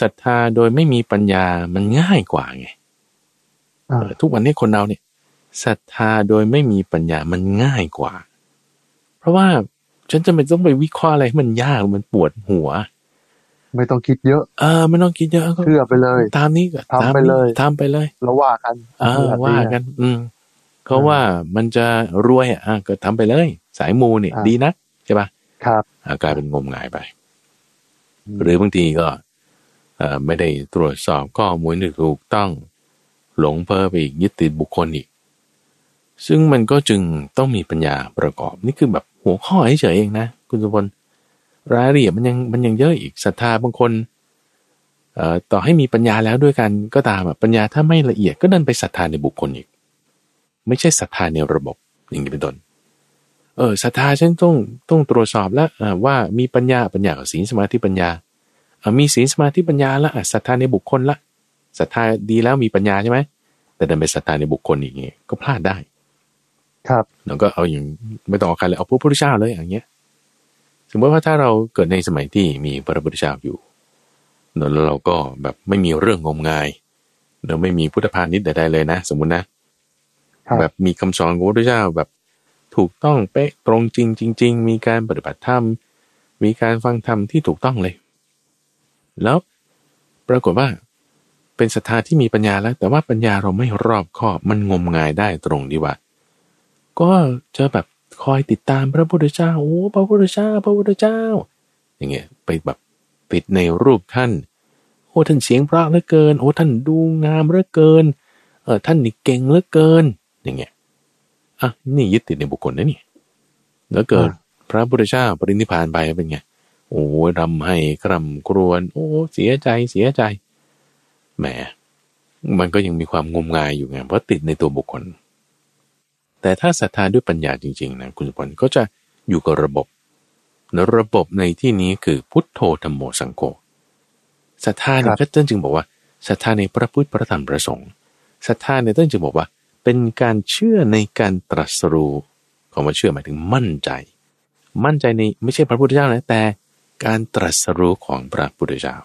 ศรัทธาโดยไม่มีปัญญามันง่ายกว่าไงทุกวันนี้คนเราเนี่ยศรัทธาโดยไม่มีปัญญามันง่ายกว่า เพราะว่าฉันจะไม่ต้องไปวิเคราะห์อะไรมันยากมันปวดหัว ไม่ต้องคิดเยอะ เออไม่ต้องคิดเยอะก็เชื่อไปเลย ตามนี้ก็ทำไปเลยทำไปเลยแล้วว่ากันเออว่ากัน อืมเขาว่ามันจะรวยอะก็ทำไปเลย สายมูเนี่ย ดีนักใช่ป่ะ ครับกลายเป็นงมงายไป หรือบางทีก็เอไม่ได้ตรวจสอบข้อมูลที่ถูกต้องหลงเพ้อไปอีกยึดติดบุคคลอีก ซึ่งมันก็จึงต้องมีปัญญาประกอบ นี่คือแบบหัวข้อเฉยเองนะ คุณสุพลรายละเอียดมันยังมันยังเยอะอีกศรัทธาบางคนเอ่อต่อให้มีปัญญาแล้วด้วยกันก็ตามปัญญาถ้าไม่ละเอียดก็ดันไปศรัทธาในบุคคลอีก ไม่ใช่ศรัทธาในระบบอย่างนี้เป็นต้น เออศรัทธาฉันต้องต้องตรวจสอบแล้วว่ามีปัญญาปัญญากับศีลสมาธิปัญญาเออมีศีลสมาธิปัญญาแล้วศรัทธาในบุคคลละศรัทธาดีแล้วมีปัญญาใช่ไหมแต่ดันไปศรัทธาในบุคคลอีกเงี้ยก็พลาดได้ ครับแล้วก็เอาอย่างไม่ต้องเอาใครเลยเอาพระพุทธเจ้าเลยอย่างเงี้ย สมมติว่าถ้าเราเกิดในสมัยที่มีพระพุทธเจ้าอยู่แล้วเราก็แบบไม่มีเรื่องงมงายเราไม่มีพุทธพาณิชย์ใดๆเลยนะ สมมุตินะ แบบมีคำสอนของพระพุทธเจ้าแบบ ถูกต้องเป๊ะตรงจริงจริง ๆ มีการปฏิบัติธรรม มีการฟังธรรมที่ถูกต้องเลย แล้วปรากฏว่า เป็นศรัทธาที่มีปัญญาแล้ว แต่ว่าปัญญาเราไม่รอบคอบมันงมงายได้ตรงที่ว่า ก็จะแบบคอยติดตามพระพุทธเจ้าโอ้พระพุทธเจ้า พระพุทธเจ้า อย่างเงี้ยไปแบบติดในรูปท่าน โอ้ท่านเสียงพระเหลือเกิน โอ้ท่านดูงามเหลือเกินเออท่านนี่เก่งเหลือเกิน อย่างเงี้ย อะนี่ยึดติดในบุคคลนะนี่แล้วเกิดพระพุทธเจ้าปรินิพานไปเป็นไง โอ้รำให้กรำกรวน โอ้ เสียใจเสียใจ แหม มันก็ยังมีความงมงายอยู่ไง เพราะติดในตัวบุคคล แต่ถ้าศรัทธาด้วยปัญญาจริงๆนะคุณสุพลก็จะอยู่กับระบบระบบในที่นี้คือพุทโธธรรมโมสังโฆศรัทธาเนี่ยก็ต้นจึงบอกว่าศรัทธาในพระพุทธพระธรรมพระสงฆ์ศรัทธาเนี่ยต้นจึงบอกว่า เป็นการเชื่อในการตรัสรู้ของมาเชื่อหมายถึงมั่นใจ มั่นใจในไม่ใช่พระพุทธเจ้านะแต่การตรัสรู้ของพระพุทธเจ้า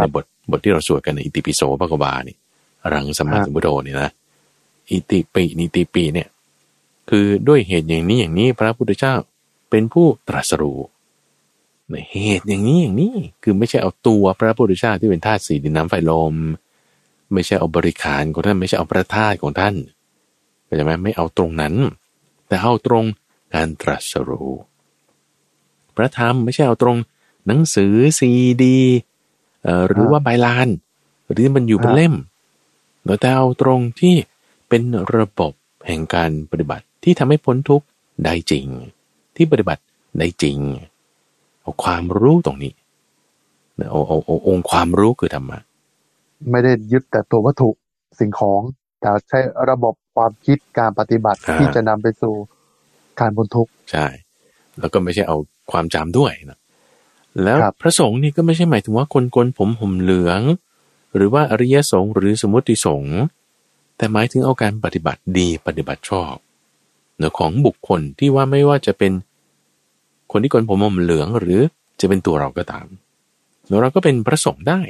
ในบทบทที่เราสวดกันในอิติปิโสพระกบานี่รังสมาสมุทโธนี่นะอิติปินิติปีเนี่ย คือด้วยเหตุอย่างนี้อย่างนี้พระพุทธเจ้าเป็นผู้ตรัสรู้ในเหตุอย่างนี้อย่างนี้คือไม่ใช่เอาตัวพระพุทธเจ้าที่เป็นธาตุสี่ดินน้ำไฟลม ไม่ใช่เอาบริขารของท่านไม่ใช่เอาพระธาตุของท่านเข้าใจไหมไม่เอาตรงนั้น แต่เอาตรงการตรัสรู้พระธรรมไม่ใช่เอาตรงหนังสือซีดีหรือว่าใบลาน หรือมันอยู่เป็นเล่มแต่เอาตรงที่เป็นระบบแห่งการปฏิบัติที่ทำให้พ้นทุกข์ได้จริง ที่ปฏิบัติได้จริง เอาความรู้ตรงนี้เอาเอาเอาองค์ความรู้คือธรรมะ ไม่ได้ยึดแต่ตัววัตถุสิ่งของแต่ใช้ระบบความคิดการปฏิบัติที่จะนำไปสู่การพ้นทุกข์ใช่ แล้วก็ไม่ใช่เอาความจำด้วยนะแล้วพระสงฆ์นี่ก็ไม่ใช่หมายถึงว่าคนกนผมห่มเหลือง หรือว่าอริยสงฆ์หรือสมุติสงฆ์แต่หมายถึงเอาการปฏิบัติดีปฏิบัติชอบเนื้อของบุคคลที่ว่าไม่ว่าจะเป็นคนที่กนผมมเหลืองหรือจะเป็นตัวเราก็ตามเราก็เป็นพระสงฆ์ได้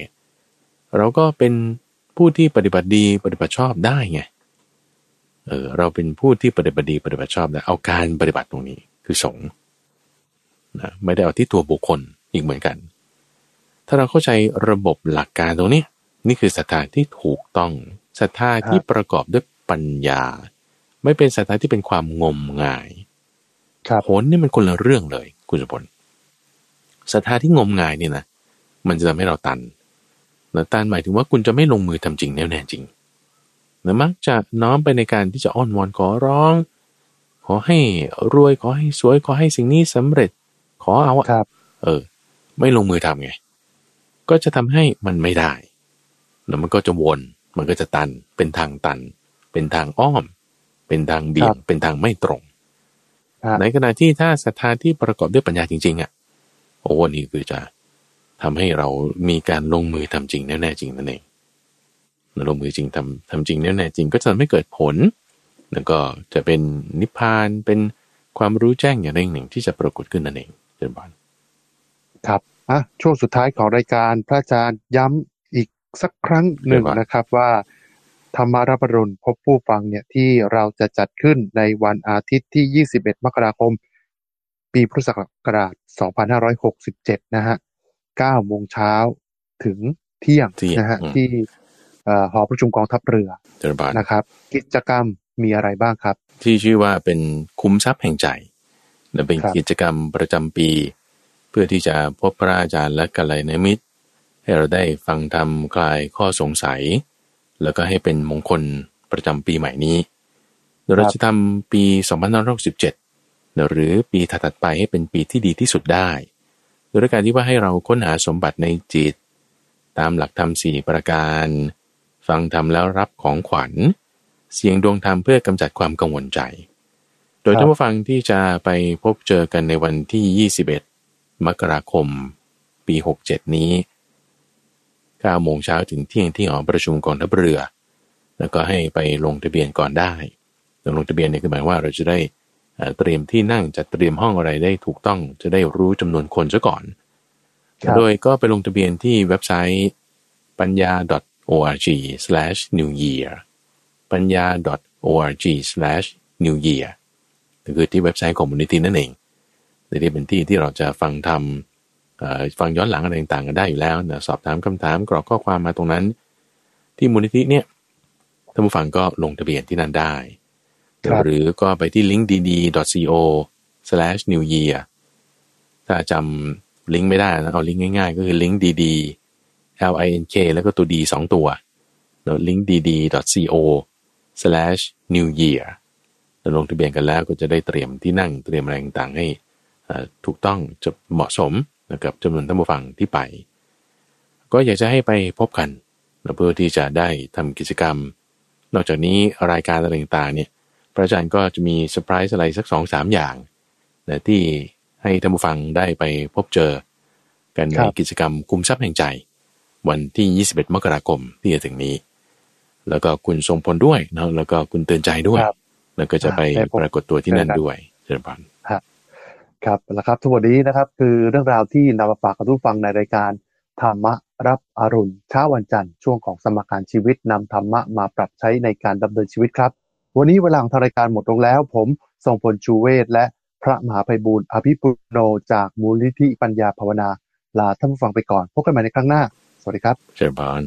เราก็เป็นผู้ที่ปฏิบัติดีปฏิบัติชอบได้ไง เออเราเป็นผู้ที่ปฏิบัติดีปฏิบัติชอบได้เอาการปฏิบัติตรงนี้คือสงฆ์นะไม่ได้เอาที่ตัวบุคคลอีกเหมือนกัน ถ้าเราเข้าใจระบบหลักการตรงนี้นี่คือสถานที่ถูกต้องศรัทธาที่ประกอบด้วยปัญญา ไม่เป็นศรัทธาที่เป็นความงมงายผลนี่มันคนละเรื่องเลย คุณสมพลศรัทธาที่งมงายนี่นะมันจะทำให้เราตัน นะตานหมายถึงว่าคุณจะไม่ลงมือทำจริงแน่แน่จริงนะมักจะน้อมไปในการที่จะอ้อนวอนขอร้อง ขอให้รวยขอให้สวยขอให้สิ่งนี้สำเร็จ ขอเอาอะครับ เออ ไม่ลงมือทำไง ก็จะทำให้มันไม่ได้แล้วมันก็จะวน มันก็จะตัน เป็นทางตัน เป็นทางอ้อม เป็นทางเบี่ยคงรับเป็นทางไม่ตรงครับในขณะที่ถ้าศรัทธาที่ประกอบด้วยปัญญาจริง ๆ อะ โอ้นี่คือจะ ทำให้เรามีการลงมือทำจริงแน่ๆจริงนั่นเองลงมือจริงทำทำจริงแน่ๆจริง ก็จะทำให้เกิดผล แล้วก็จะเป็นนิพพานเป็นความรู้แจ้งอย่างใดอย่างหนึ่งที่จะปรากฏขึ้นนั่นเองเจริญบานครับอะช่วงสุดท้ายของรายการพระอาจารย์ย้ำอีกสักครั้งหนึ่งนะครับว่าธรรมารับรุณพบผู้ฟังเนี่ยที่เราจะจัดขึ้นในวันอาทิตย์ที่ 21 มกราคม ปีพุทธศักราช 2567 นะฮะ 9โมงเช้าถึงเที่ยงเที่ยงนะฮะอืมที่เอ่อหอประชุมกองทัพเรือเจริญบานนะครับ กิจกรรมมีอะไรบ้างครับ ที่ชื่อว่าเป็นคุ้มทรัพย์แห่งใจและเป็นครับกิจกรรมประจำปี เพื่อที่จะพบพระอาจารย์และกัลยาณมิตร ให้เราได้ฟังธรรมคลายข้อสงสัย แล้วก็ให้เป็นมงคลประจำปีใหม่นี้โดยเราจะทำปี 2567 หรือปีถัดๆไปให้เป็นปีที่ดีที่สุดได้ โดยการที่ว่าให้เราค้นหาสมบัติในจิต ตามหลักธรรมสี่ประการ ฟังธรรมแล้วรับของขวัญ เสียงดวงธรรมเพื่อกำจัดความกังวลใจ โดยท่านผู้ฟังที่จะไปพบเจอกันในวันที่ 21 มกราคม ปี 67 นี้9โมงเช้าถึงเที่ยงที่หอประชุมกองทัพเรือ แล้วก็ให้ไปลงทะเบียนก่อนได้ลงทะเบียนเนี่ยคือหมายว่าเราจะได้ เอ่อเตรียมที่นั่งจัดเตรียมห้องอะไรได้ถูกต้องจะได้รู้จำนวนคนซะก่อนครับโดยก็ไปลงทะเบียนที่เว็บไซต์ปัญญา .org/new year ปัญญา .org/new year ก็คือที่เว็บไซต์ของมูลนิธินั่นเองแต่ที่เป็นที่ที่เราจะฟังทำเอ่อฟังย้อนหลังอะไรต่างๆกันได้อยู่แล้วนะสอบถามคำถามกรอกข้อความมาตรงนั้น ที่มูลนิธิเนี่ยท่านผู้ฟังก็ลงทะเบียนที่นั่นได้ครับ หรือก็ไปที่ link dd.co/new year ถ้าจำลิงก์ไม่ได้นะเอาลิงก์ง่ายๆ ก็คือ link dd l i n k แล้วก็ตัว d สองตัวแล้ว link dd.co slash new year เราลงทะเบียนกันแล้วก็จะได้เตรียมที่นั่งเตรียมอะไรต่างๆ ให้ถูกต้องจะเหมาะสมนะกับจำนวนท่านผู้ฟังที่ไป ก็อยากจะให้ไปพบกันเพื่อที่จะได้ทำกิจกรรม นอกจากนี้รายการอะไรต่างๆเนี่ย พระอาจารย์ก็จะมีเซอร์ไพรส์อะไรสักสองสามอย่างนะที่ให้ท่านผู้ฟังได้ไปพบเจอ กันคในรับกิจกรรมคุมทรัพย์แห่งใจ วันที่ 21 มกราคมที่จะถึงนี้ แล้วก็คุณทรงพลด้วยเนาะแล้วก็คุณเตือนใจด้วยครับแล้วก็จะไปได้พบปรากฏตัวที่นั่นเจอกันด้วยเจริญพรครับแล้วครับทั้งหมดนี้นะครับ คือเรื่องราวที่นำมาฝากกับทุกฟังในรายการธรรมะรับอรุณเช้าวันจันทร์ช่วงของสมการชีวิตนำธรรมะมาปรับใช้ในการดำเนินชีวิตครับ วันนี้เวลาของทางรายการหมดลงแล้ว ผมทรงพลชูเวศและพระมหาภัยบูลอภิปุโนจากมูลนิธิปัญญาภาวนา ลาท่านผู้ฟังไปก่อน พบกันใหม่ในครั้งหน้า สวัสดีครับ เชิญพร